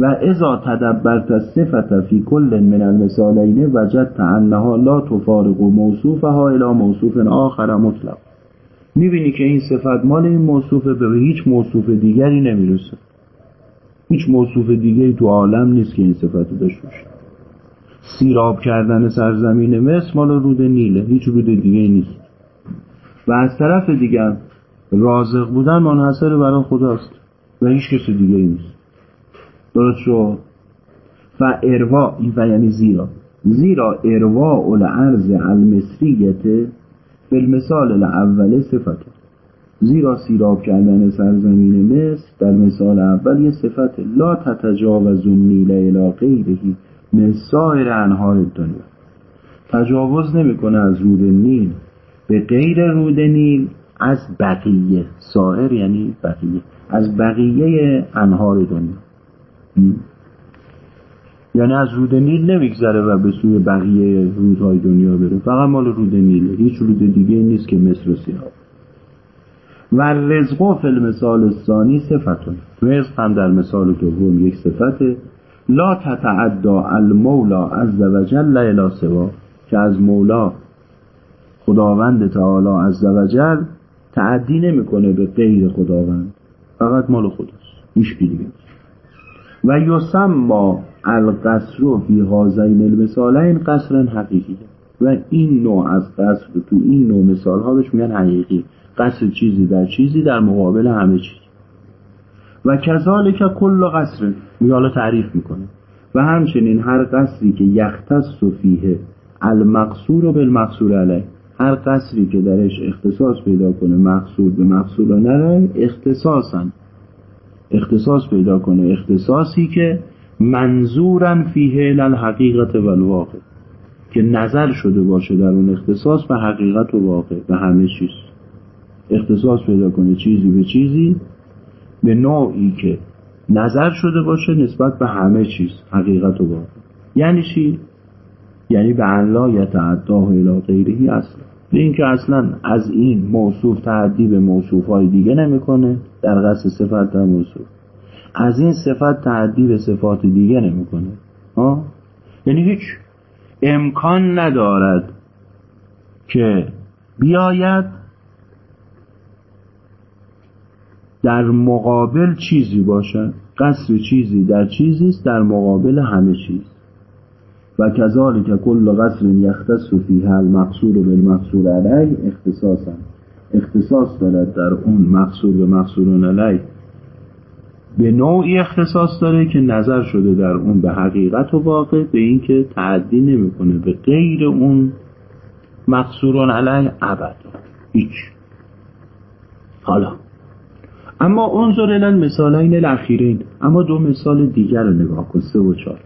و ازا تدبرت صفت فی کل من المثالین وجدت انها لا تفارق موصوفها الى موصوف آخر مطلق. می‌بینی که این صفت مال این موصوفه به هیچ موصوف دیگری نمی‌رسه. هیچ موصوف دیگری تو عالم نیست که این صفت داشته باشه. سیراب کردن سرزمین مصر مال رود نیله هیچ رود دیگه نیست. و از طرف دیگر رازق بودن منحصر برای خداست و هیچ کسی دیگه نیست. درست شد. و اروا این و یعنی زیرا. زیرا اروا اول عرض المصریت بالمثال الاول صفت. زیرا سیراب کردن سرزمین مصر در مثال اول یه صفت. لا تتجاوز النیل الى غیره من انهار دنیا. تجاوز نمی‌کنه از رود نیل. به غیر رود نیل از بقیه. سایر یعنی بقیه. از بقیه انهار دنیا. یعنی از رود نیل نمیگذره و به سوی بقیه رودهای دنیا بره. فقط مال رود نیله. هیچ رود دیگه نیست که مصر سیاه. و رزق فی المثال ثانی صفتون. رزق هم در مثال دوم یک صفته. لا تتعدا المولا عز وجل الی سوا. که از مولا خداوند تعالی عز وجل تعدی نمی‌کنه به غیر خداوند. فقط مال خداست هیچ دیگه و یسما القصر فی هازین المثالین قصرا حقیقیه. و این نوع از قصر تو این نوع مثال ها بهش میگن حقیقی. قصر چیزی در چیزی در مقابل همه چیز. و کذالک کل قصر. حالا تعریف می‌کنه. و همچنین هر قصری که یختص فیه المقصور بالمقصور علیه. هر قصری که درش اختصاص پیدا کنه مقصور به مقصور نره اختصاصا اختصاص پیدا کنه. اختصاصی که منظورا فیه الحقیقت و الواقع. که نظر شده باشه در اون اختصاص به حقیقت و واقع به همه چیز. اختصاص پیدا کنه چیزی به چیزی. به نوعی که نظر شده باشه نسبت به همه چیز حقیقت و واقع. یعنی چی؟ یعنی به الله یتعداه الى غیرهی اصلا. به اینکه اصلا از این موصوف تعدی به موصوف های دیگه نمی‌کنه. در قصد صفت در موصوف از این صفت تعدی به صفات دیگه نمی‌کنه. ها؟ یعنی هیچ امکان ندارد که بیاید در مقابل چیزی باشد. قصر چیزی در چیزی است در مقابل همه چیز. و کذالک کل قصر یختص فیه المقصور بالمقصور علیه اختصاصا. اختصاص دارد در اون مقصور به مقصورون علیه به نوعی اختصاص داره که نظر شده در اون به حقیقت و واقع به اینکه تعدی نمی‌کنه. به غیر اون مقصورون علیه ابدا هیچ. حالا. اما انظر الى المثالین الاخیرین اما دو مثال دیگر رو نگاه کن. سه و چهار.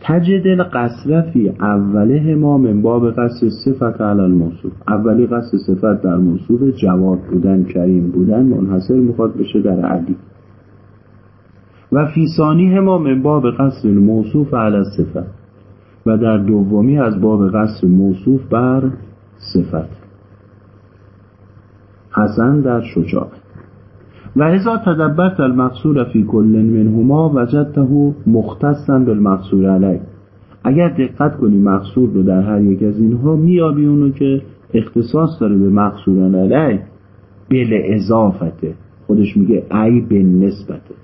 تجد القصر فی اوله ما من باب قصر صفت علی الموصوف. اولی قصر صفت در موصوف جواب بودن کریم بودن منحصر می‌خواد بشه در علی و فی ثانی ما من باب قصر الموصوف علی صفت و در دومی از باب قصر موصوف بر صفت. حسن در شجاعت و ازا تدبرت المقصور فی کل منهما وجدته مختصا بالمقصور علیه. اگر دقت کنی مقصور رو در هر یک از اینها میابی اونو که اختصاص داره به مقصور علیه. بل اضافته. خودش میگه ای به نسبته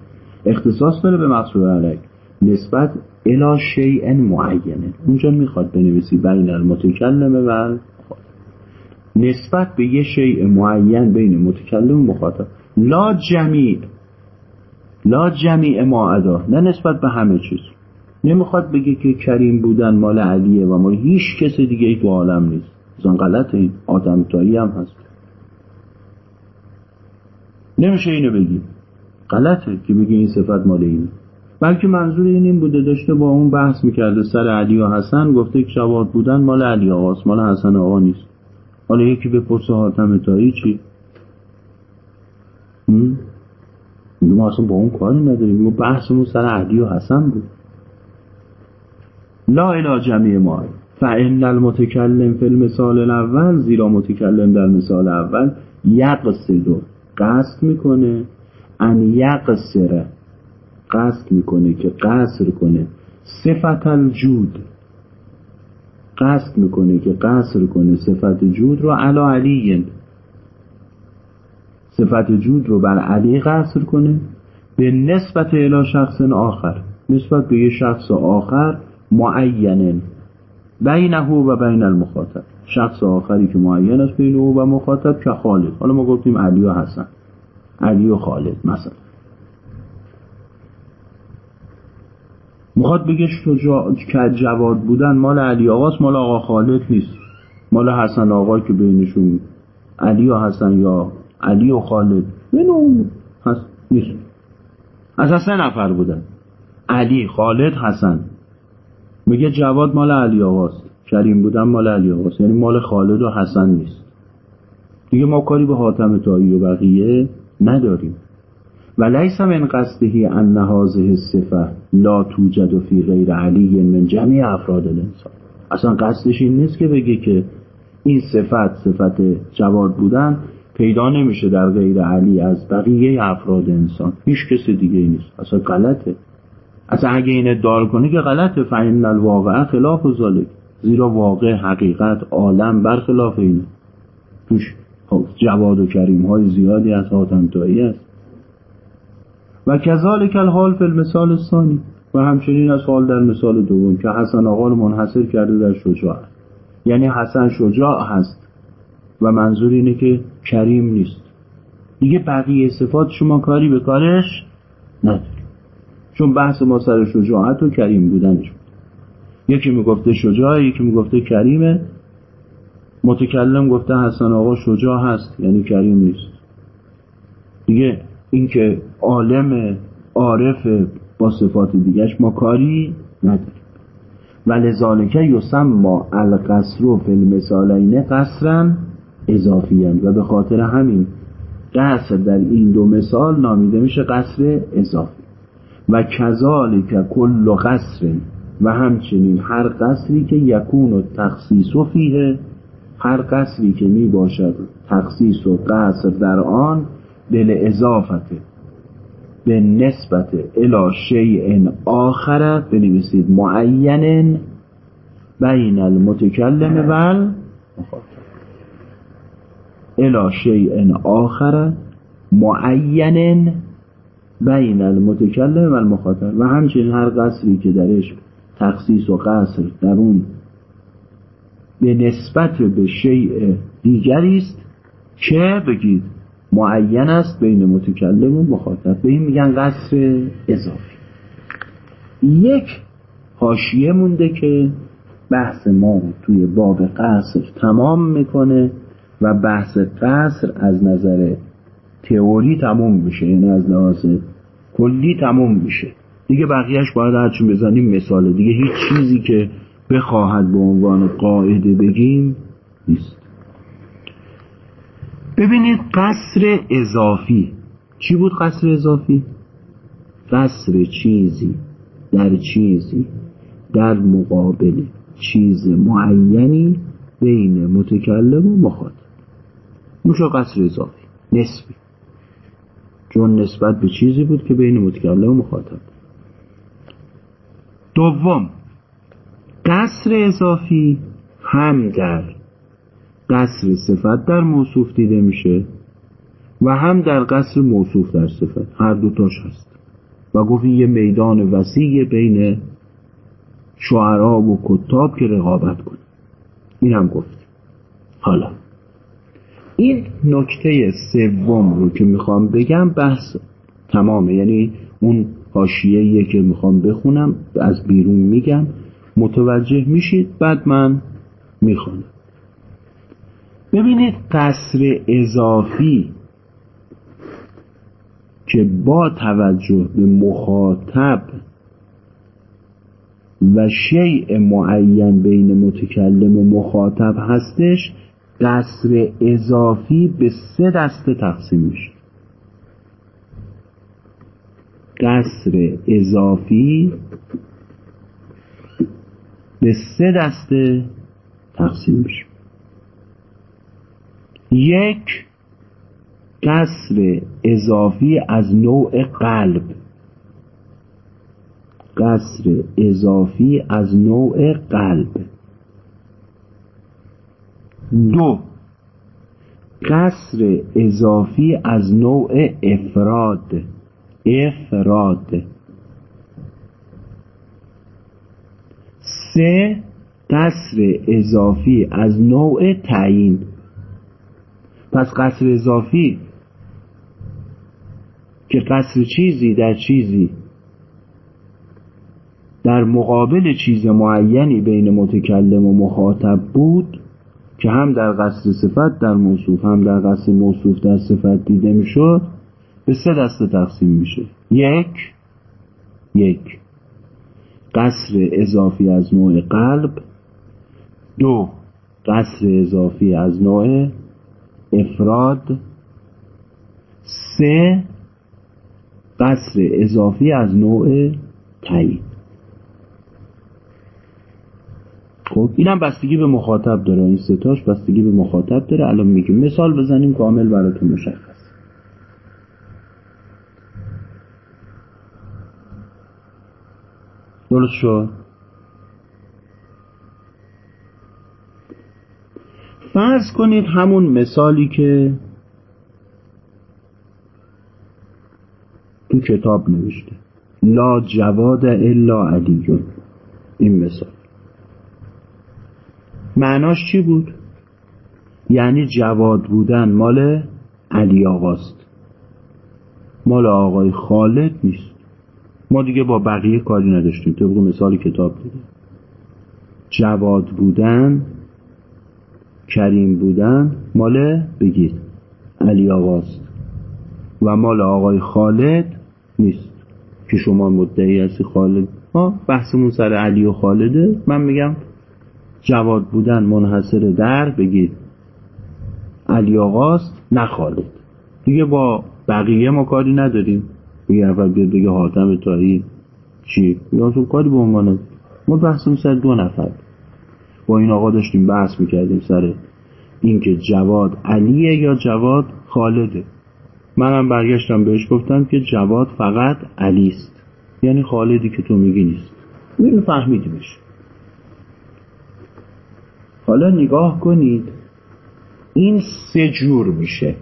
اختصاص داره به مقصور علیه. نسبت الا شیء معینه اونجا می‌خواد بنویسی بین المتکلم و نسبت به یه شیء معین بین متکلم و مخاطب. لا جمیع لا جمیع ما ادا نه نسبت به همه چیز. نمی‌خواد بگه که کریم بودن مال علیه و مال هیچ کس دیگه ای تو عالم نیست. زن غلط این آدم تایی هم هست. نمیشه اینو بگی. غلطه که بگی این صفت مال این بلکه منظور این این بوده داشته با اون بحث می‌کرده سر علی و حسن گفته که جواد بودن مال علی آقاست مال حسن آقا نیست. حالا یکی به پرس حاتم تایی چی؟ ما اصلا با اون کاری نداریم. ما بحثمون سر علی و حسن بود. لا اله جمعی ما فان المتکلم فی المثال الاول زیرا متکلم در مثال اول یقصد قصد می‌کنه. ان یقصره قصد می‌کنه که قصر کنه. صفت الجود قصد می‌کنه که قصر کنه. صفت جود رو علا علی صفت جود رو بر علی قصر کنه. به نسبت الی شخص آخر نسبت به یه شخص آخر معین بینه و بین المخاطب. شخص آخری که معین است بین او و مخاطب که خالد. حالا ما گفتیم علی و حسن. علی و خالد مثلا. می‌خواد بگه شجاع که جواد بودن مال علی آقاست مال آقا خالد نیست. مال حسن آقا که بینشون علی و حسن یا علی و خالد. اون هست نیست از سه نفر بودن. علی خالد حسن. میگه جواد مال علی آقاست. کریم بودن مال علی آقاست. یعنی مال خالد و حسن نیست. دیگه ما کاری به حاتم تایی و بقیه نداریم. و لیس من قصده ان الصفه لا توجد فی غیر علی من جمعی افراد الانسان. اصلا قصدش این نیست که بگه که این صفت صفت جواد بودن پیدا نمیشه در غیر علی از بقیه افراد انسان. هیچ کسی دیگه نیست. اصلا غلطه. اصلا اگه این ادعا کنه که غلطه. فین الواقع خلاف ذالک زیرا واقع حقیقت عالم برخلاف اینه. توش خب، جواد و کریم های زیادی از حاتمتایی است و کذالک الحال فی المثال الثانی. و همچنین از حال در مثال دوم که حسن آقا رو منحصر کرده در شجاع. یعنی حسن شجاع هست. و منظور اینه که کریم نیست. دیگه بقیه صفات شما کاری به کارش نداری چون بحث ما سر شجاعت و کریم بودنش بود. یکی می‌گفته شجاع یکی می‌گفته کریمه متکلم گفته حسن آقا شجاع هست یعنی کریم نیست. دیگه اینکه عالم عارف با صفات دیگرش ما کاری نداریم. و لذالکه یسما القصر فی المثالین قصرا اضافیان. و به خاطر همین قصر در این دو مثال نامیده میشه قصر اضافی. و کذالک کل قصر و همچنین هر قصری که یکون و تخصیص و فیه هر قصری که می باشد تخصیص و قصر در آن دل اضافته به نسبت الی شیء آخر بنویسید معین بین المتکلم و الی شیء آخر معین بین المتکلم و المخاطب. و همچنین هر قصری که درش تخصیص و قصر در اون به نسبت به شیء دیگری است که بگید معین است بین متکلم و مخاطب. به این میگن قصر اضافی. یک حاشیه مونده که بحث ما توی باب قصر تمام می‌کنه. و بحث قصر از نظر تئوری تموم میشه یعنی از لحاظ کلی تموم میشه. دیگه بقیهش باید هرچون بزنیم مثاله. دیگه هیچ چیزی که بخواهد به عنوان قاعده بگیم نیست. ببینید قصر اضافی. چی بود قصر اضافی؟ قصر چیزی در چیزی در مقابل چیز معینی بین متکلم و مخاطب. میشه قصر اضافی نسبی. چون نسبت به چیزی بود که بین متکلم و مخاطب. دوم قصر اضافی هم در قصر صفت در موصوف دیده میشه و هم در قصر موصوف در صفت. هر دوتاش هست. و گفت یه میدان وسیع بین شعرا و کتاب که رقابت کنه. این هم گفت حالا این نکته سوم رو که می‌خوام بگم بحث تمامه. یعنی اون حاشیه‌ایه که می‌خوام بخونم از بیرون میگم. متوجه میشید؟ بعد من می‌خوانم. ببینید قصر اضافی که با توجه به مخاطب و شیء معین بین متکلم و مخاطب هستش قصر اضافی به سه دسته تقسیم میشه. قصر اضافی به سه دسته تقسیم میشه. یک قصر اضافی از نوع قلب. قصر اضافی از نوع قلب. دو قصر اضافی از نوع افراد. افراد. سه قصر اضافی از نوع تعیین. پس قصر اضافی که قصر چیزی در چیزی در مقابل چیز معینی بین متکلم و مخاطب بود که هم در قصر صفت در موصوف هم در قصر موصوف در صفت دیده می‌شد به سه دسته تقسیم میشه. یک یک. قصر اضافی از نوع قلب. دو قصر اضافی از نوع افراد. سه قصر اضافی از نوع تعیین خب اینم بستگی به مخاطب داره این ستاش بستگی به مخاطب داره. الان میگیم مثال بزنیم کامل براتون مشخص. درست شد؟ فرض کنید همون مثالی که تو کتاب نوشته. لا جواد الا علیون. این مثال. معناش چی بود؟ یعنی جواد بودن مال علی آقاست مال آقای خالد نیست. ما دیگه با بقیه کاری نداشتیم. طبق مثال کتاب دیگه. جواد بودن کریم بودن مال بگید علی آقاست و مال آقای خالد نیست. که شما مدعی هستی خالد. ها بحثمون سر علی و خالده. من میگم جواد بودن منحصر در بگید علی آقاست نه خالد دیگه با بقیه ما کاری نداریم. یه نفر بیاد بگه حاتم تایی چی؟ یا تو کاری به عنوان ما بحثمون سر دو نفر. با این آقا داشتیم بحث می‌کردیم سر اینکه جواد علیه یا جواد خالده. منم برگشتم بهش گفتم که جواد فقط علی است یعنی خالدی که تو میگی نیست. اینو فهمیدیمش حالا نگاه کنید. این سه جور میشه.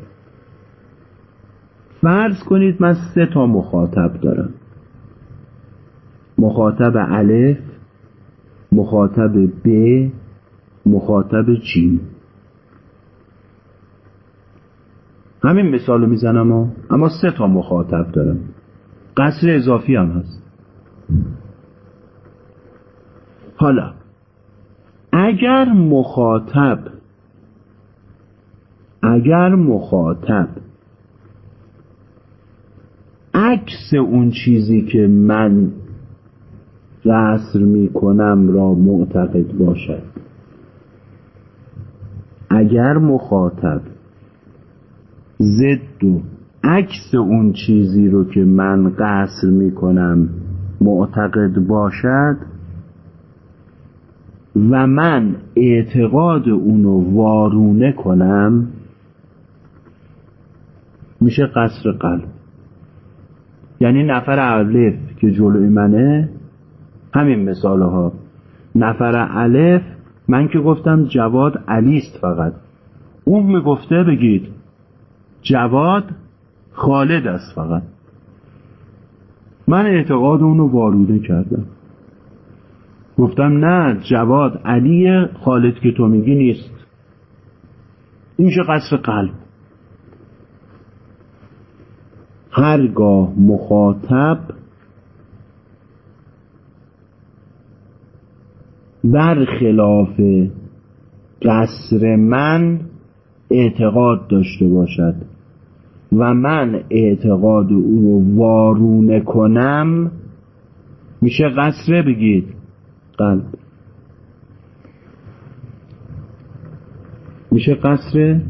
فرض کنید من سه تا مخاطب دارم. مخاطب الف مخاطب ب مخاطب جیم همین مثال رو می‌زنم اما سه تا مخاطب دارم. قصر اضافی هم هست. حالا اگر مخاطب اگر مخاطب عکس اون چیزی که من رسر می کنم را معتقد باشد. اگر مخاطب ضد و عکس اون چیزی رو که من قصر می کنم معتقد باشد و من اعتقاد اونو وارونه کنم میشه قصر قلب. یعنی نفر الف که جلوی منه همین مثال ها نفر الف من که گفتم جواد علیست فقط. اون می‌گفته بگید جواد خالد است فقط. من اعتقاد اونو وارونه کردم. گفتم نه جواد علی خالد که تو میگی نیست. این میشه قصر قلب؟ هرگاه مخاطب برخلاف قصر من اعتقاد داشته باشد و من اعتقاد او رو وارونه کنم میشه قصره بگید. قلب. میشه قصر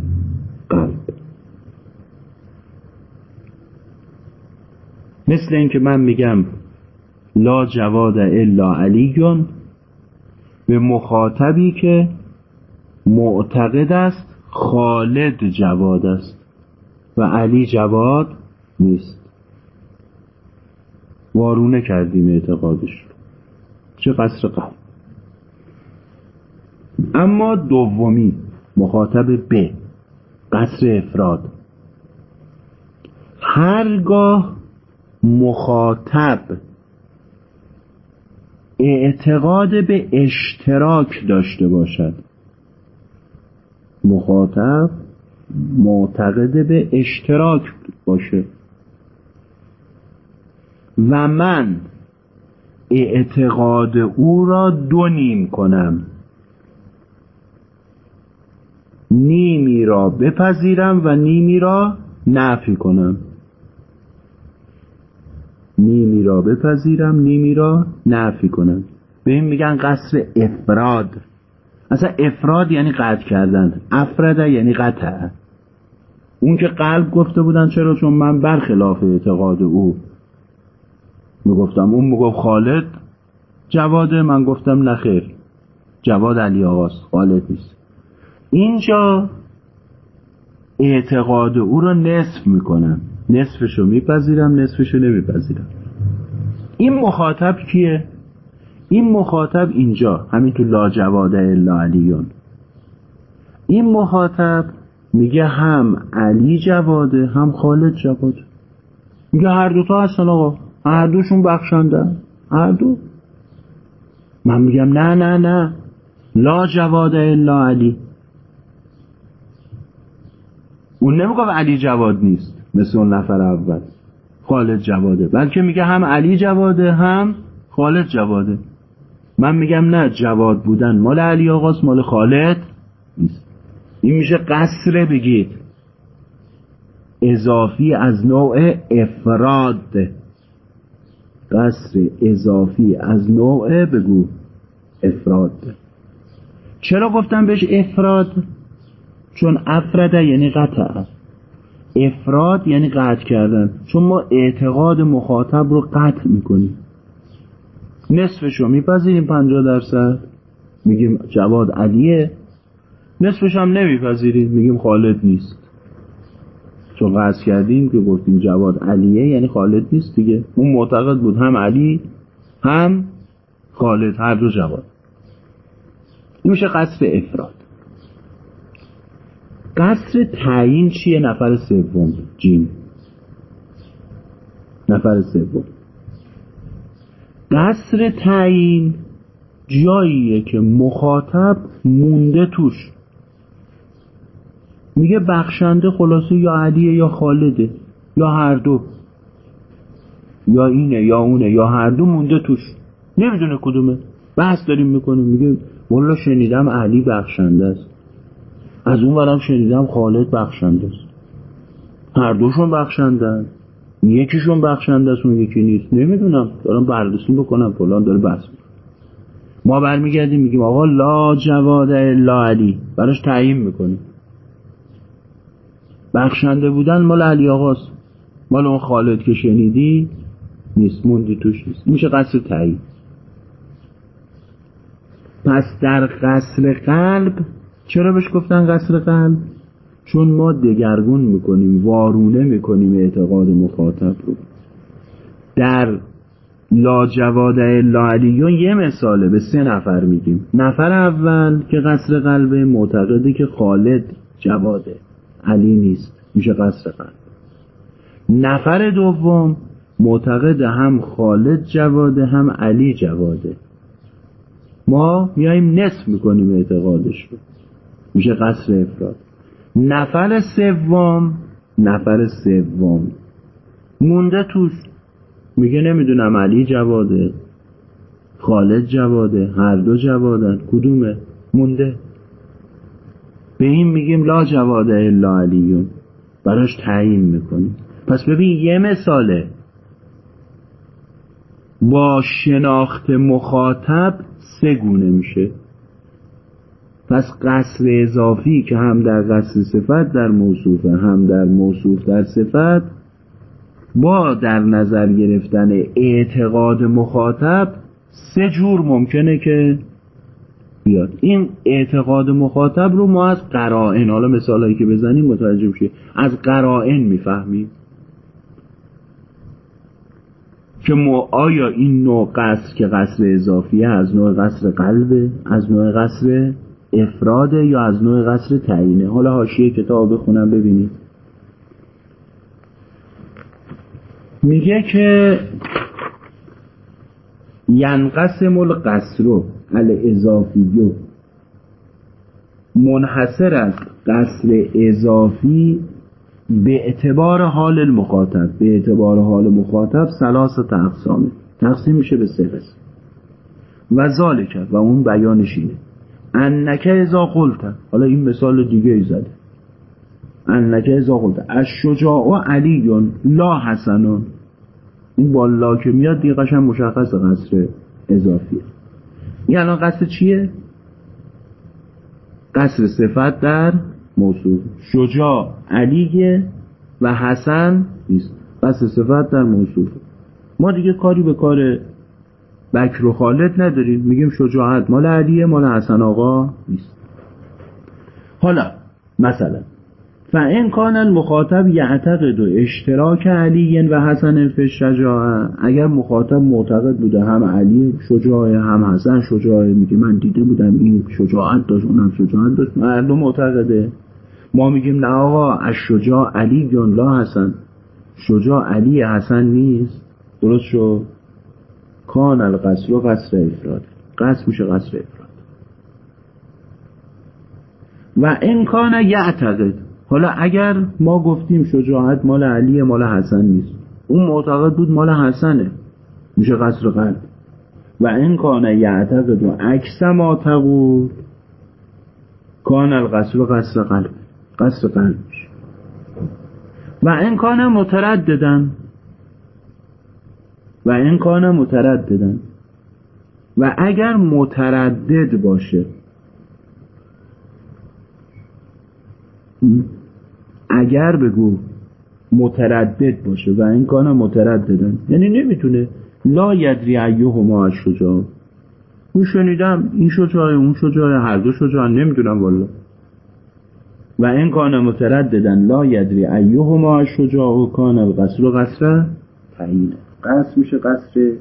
قلب. مثل اینکه من میگم لا جواد الا علیون به مخاطبی که معتقد است خالد جواد است و علی جواد نیست. وارونه کردیم اعتقادش چه قصر قلب اما دومی مخاطب ب قصر افراد. هرگاه مخاطب اعتقاد به اشتراک داشته باشد مخاطب معتقد به اشتراک باشه. و من اعتقاد او را دو نیم کنم. نیمی را بپذیرم و نیمی را نفی کنم. نیمی را بپذیرم نیمی را نفی کنم. به این میگن قصر افراد. اصلا افراد یعنی قطع کردن. افرده یعنی قطع. اون که قلب گفته بودن چرا؟ چون من برخلاف اعتقاد او می‌گفتم. اون می‌گفت خالد جواده من گفتم نخیر جواد علی آقاست خالد نیست. اینجا اعتقاد او را نصف می‌کنم. نصفشو میپذیرم نصفشو نمیپذیرم. این مخاطب کیه؟ این مخاطب اینجا همین تو لا جواده الا علیون. این مخاطب میگه هم علی جواده هم خالد جواده میگه هر دوتا هستن آقا. هر دوشون بخشنده هر دو. من میگم نه نه نه. لا جواده الا علی. اون نمیگه علی جواد نیست. مثل اون نفر اول. خالد جواده. بلکه میگه هم علی جواده هم خالد جواده. من میگم نه جواد بودن. مال علی آقاست مال خالد نیست. این میشه قصر بگید. اضافی از نوع افراد. قصر اضافی از نوع بگو. افراد. چرا گفتم بهش افراد؟ چون افرده یعنی قطع. افراد یعنی قطع کردن. چون ما اعتقاد مخاطب رو قطع می‌کنیم. نصفش رو میپذیریم پنجاه درصد. میگیم جواد علیه. نصفش هم نمیپذیریم. میگیم خالد نیست. چون قصد کردیم که گفتیم جواد علیه یعنی خالد نیست دیگه. اون معتقد بود هم علی هم خالد هر دو جواد. این میشه قصر افراد. قصر تعیین چیه؟ نفر سوم. جیم. نفر سوم. قصر تعیین جاییه که مخاطب مونده توش. میگه بخشنده خلاصه یا علیه یا خالده یا هر دو. یا اینه یا اونه یا هر دو مونده توش. نمی‌دونه کدومه. بحث داریم می‌کنیم. میگه والا شنیدم علی بخشنده است. از اون ورم شنیدم خالد بخشنده است. هر دوشون بخشنده یکیشون بخشنده است اون یکی نیست. نمی‌دونم. دارم بررسی بکنم فلان داره بحث ما برمیگردیم میگیم آقا لا جواد الا علی. براش تعیین می‌کنیم. بخشنده بودن مال علی آقاست. مال اون خالد که شنیدی نیست موندی توش نیست. میشه قصر تعیین پس در قصر قلب چرا بهش گفتن قصر قلب؟ چون ما دگرگون می‌کنیم وارونه می‌کنیم اعتقاد مخاطب رو. در لا جواد الا علیون یه مثاله به سه نفر میگیم. نفر اول که قصر قلبه معتقده که خالد جواده علی نیست. میشه قصر قلب. نفر دوم معتقد هم خالد جواده هم علی جواده. ما میایم نصف می‌کنیم اعتقادش رو. میشه قصر افراد. نفر سوم نفر سوم. مونده توش میگه نمی‌دونم علی جواده خالد جواده هر دو جوادن. کدومه؟ مونده. به این میگیم لا جواده الا علیون. براش تعیین می‌کنیم. پس ببین یه مثاله. با شناخت مخاطب سه گونه میشه. پس قصر اضافی که هم در قصر صفت در موصوفه هم در موصوف در صفت با در نظر گرفتن اعتقاد مخاطب سه جور ممکنه که بیاد. این اعتقاد مخاطب رو ما از قرائن حالا مثالهایی که بزنیم متوجه میشه از قرائن می‌فهمیم. که ما آیا این نوع قصر که قصر اضافیه از نوع قصر قلبه از نوع قصر افراده یا از نوع قصر تعیینه؟ حالا حاشیه کتاب بخونم ببینید میگه که ینقسم القصر. الاضافی منحصر از قصر اضافی به اعتبار حال المخاطب. به اعتبار حال مخاطب سلاست اقسامه. تقسیم میشه به سه قسم. و ذالک و اون بیانش اینه. انکه ازا قلت. حالا این مثال دیگه ای زده. انکه ازا قلت. از شجاع علیون لا حسنون این بالا که میاد دیگه قشن مشخص قصر اضافیه. این الان قصر چیه؟ قصر صفت در موصول. شجاع. علیه و حسن نیست. قصر صفت در موصول. ما دیگه کاری به کار بکر و خالد نداریم. میگیم شجاعت. مال علیه مال حسن آقا نیست. حالا مثلا فان کان المخاطب یعتقد و اشتراک علی و حسن فی الشجاعه اگر مخاطب معتقد بوده هم علی شجاعه هم حسن شجاعه میگه من دیده بودم این شجاعت داشت اونم شجاعت داشت مردم معتقده. ما میگیم نه آقا از شجاع علی لا حسن. شجاع علی حسن نیست. درست شد کان القصر و قصر افراد. قصر میشه قصر افراد. و امکان یعتقد. حالا اگر ما گفتیم شجاعت مال علی مال حسن نیست. اون معتقد بود مال حسنه. میشه قصر قلب. و این کان یعتقد و عکس ما تقول کان القصر و قصر قلب. قصر قلب و این کان مترددن. و این کان مترددن. و اگر متردد باشه اگر بگو متردد باشه و این کان مترددن یعنی نمی‌تونه لا یدری ایهما از شجاع. اون شنیدم این شجاع اون شجاع هر دو شجاع نمی‌دونم والا. و این کان مترددن لا یدری ایهما از شجاع و کان القصر و قصر تعیین قصر میشه قصر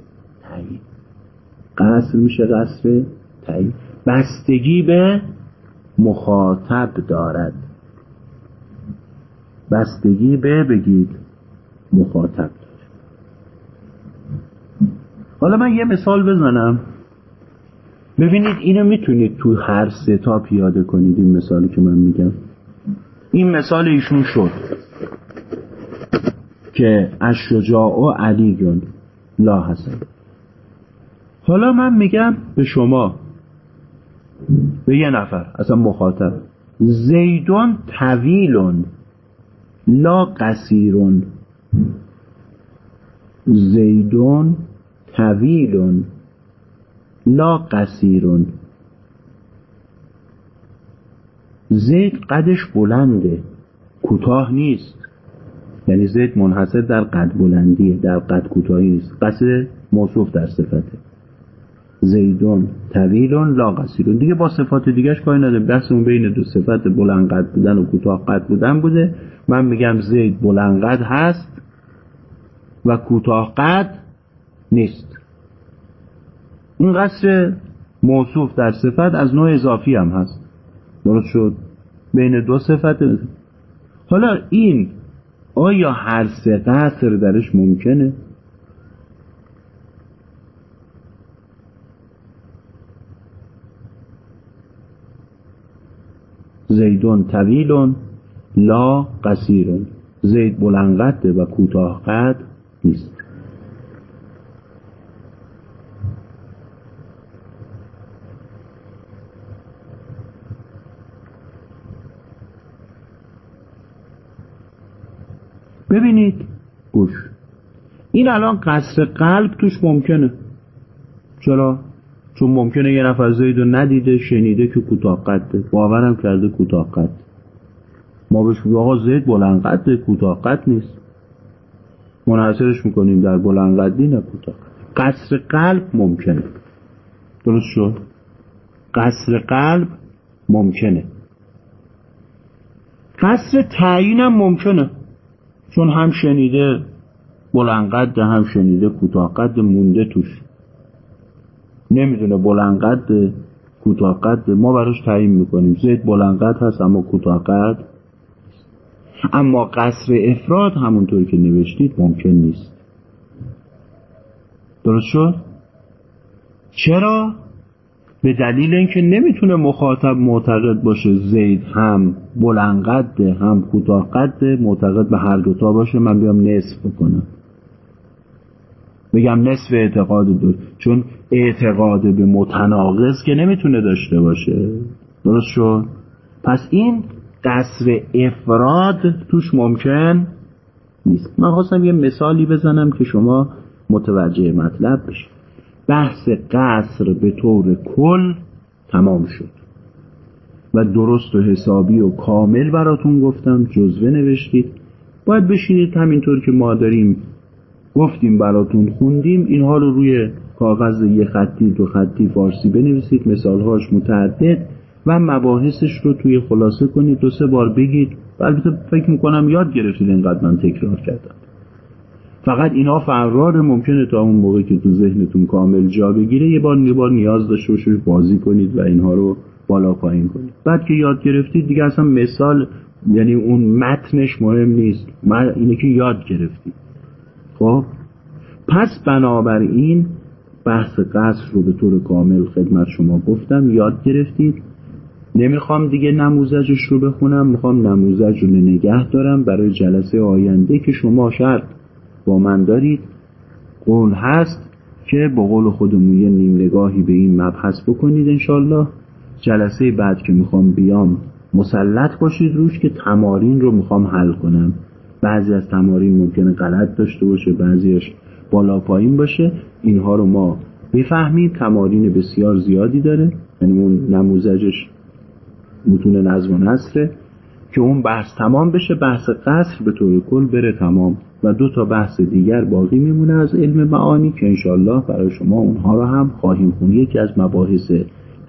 تعیین قصر میشه قصر تعیین بستگی به مخاطب دارد. بستگی به بگید مخاطب داره حالا من یه مثال بزنم. ببینید اینو می‌تونید تو هر سه پیاده کنید این مثالی که من میگم. این مثال ایشون شد که از شجاع و علی لا حسن. حالا من میگم به شما به یه نفر اصلا مخاطب. زیدون طویلون. لا قصیرون. زیدون طویلون. لا قصیرون. زید قدش بلنده. کوتاه نیست. یعنی زید منحصر در قد بلندیه در قد کوتاهی نیست. قصر موصوف در صفته. زیدون طویلون لا قصیرون دیگه با صفات دیگهش کاری نداره بحثمون بین دو صفت بلند قد بودن و کوتاه قد بودن بوده. من میگم زید بلند قد هست و کوتاه قد نیست. این قصر موصوف در صفت از نوع اضافی هم هست. درست شد؟ بین دو صفت. حالا این آیا هر سه قصر درش ممکنه؟ زیدون طویلون لا قصیرون. زید بلند و کوتاه قد نیست. ببینید. گوش. این الان قصر قلب توش ممکنه. چرا؟ چون ممکنه یه نفر زید رو ندیده شنیده که کوتاه قده. باورم کرده کوتاه قد. ما بهش آقا زید بلند قده کوتاه قد نیست. منحصرش می‌کنیم در بلند قدی نه کوتاه قصر قلب ممکنه. درست شد؟ قصر قلب ممکنه. قصر تعیینم ممکنه. چون هم شنیده بلند قد هم شنیده کوتاه قد مونده توش. نمی‌دونه بلند قد کوتاه قد. ما براش تعیین می‌کنیم. زید بلند قد هست اما کوتاه قد. اما قصر افراد همونطور که نوشتید ممکن نیست. درست شد؟ چرا؟ به دلیل اینکه نمی‌تونه مخاطب معتقد باشه زید هم بلند هم کوتاه قده معتقد به هر دوتا باشه من بیام نصف بکنم. بگم نصف اعتقاد دو چون اعتقاد به متناقض که نمی‌تونه داشته باشه. درست شد؟ پس این قصر افراد توش ممکن نیست. من خواستم یه مثالی بزنم که شما متوجه مطلب بشید. بحث قصر به طور کل تمام شد. و درست و حسابی و کامل براتون گفتم جزوه نوشتید. باید بشینید همینطور که ما داریم گفتیم براتون خوندیم اینها رو روی کاغذ یه خطی دو خطی فارسی بنویسید مثالهاش متعدد و مباحثش رو توی خلاصه کنید. دو سه بار بگید. البته فکر می‌کنم یاد گرفتید اینقدر من تکرار کردم. فقط اینا فرار ممکنه تا اون موقع که تو ذهنتون کامل جا بگیره. یه بار یه بار نیاز داشته باشید بازی کنید و اینها رو بالا پایین کنید. بعد که یاد گرفتید دیگه اصلا مثال یعنی اون متنش مهم نیست. من اینه که یاد گرفتید خب پس بنابراین بحث قصر رو به طور کامل خدمت شما گفتم یاد گرفتید. نمی‌خوام دیگه نموزجش رو بخونم می‌خوام نموزج رو نگه دارم. برای جلسه آینده که شما شرط با من دارید قول هست که با قول خودمون یه نیم نگاهی به این مبحث بکنید انشالله. جلسه بعد که می‌خوام بیام مسلط باشید روش که تمارین رو می‌خوام حل کنم. بعضی از تمارین ممکنه غلط داشته باشه بعضیش بالا پایین باشه. اینها رو ما بفهمیم تمارین بسیار زیادی داره. یعنی اون نموزجش متون نظم و نصره که اون بحث تمام بشه بحث قصر به طور کل بره تمام. و دو تا بحث دیگر باقی میمونه از علم معانی که انشالله برای شما اونها رو هم خواهیم خون. یکی از مباحث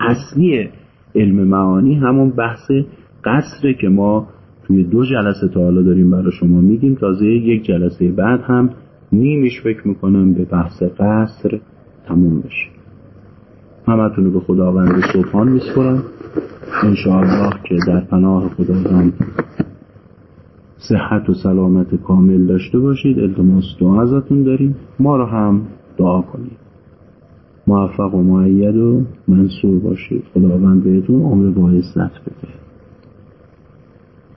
اصلی علم معانی همون بحث قصره که ما توی دو جلسه تا حالا داریم برای شما میگیم تازه یک جلسه بعد هم نیمیش فکر می‌کنم به بحث قصر تموم بشه. همتون به خداوند صبحان میسپرم انشاءالله که در پناه خداوند صحت و سلامت کامل داشته باشید. التماس دعا ازتون داریم. ما رو هم دعا کنید. موفق و معید و منصور باشید. خداوند بهتون عمر با عزت بده.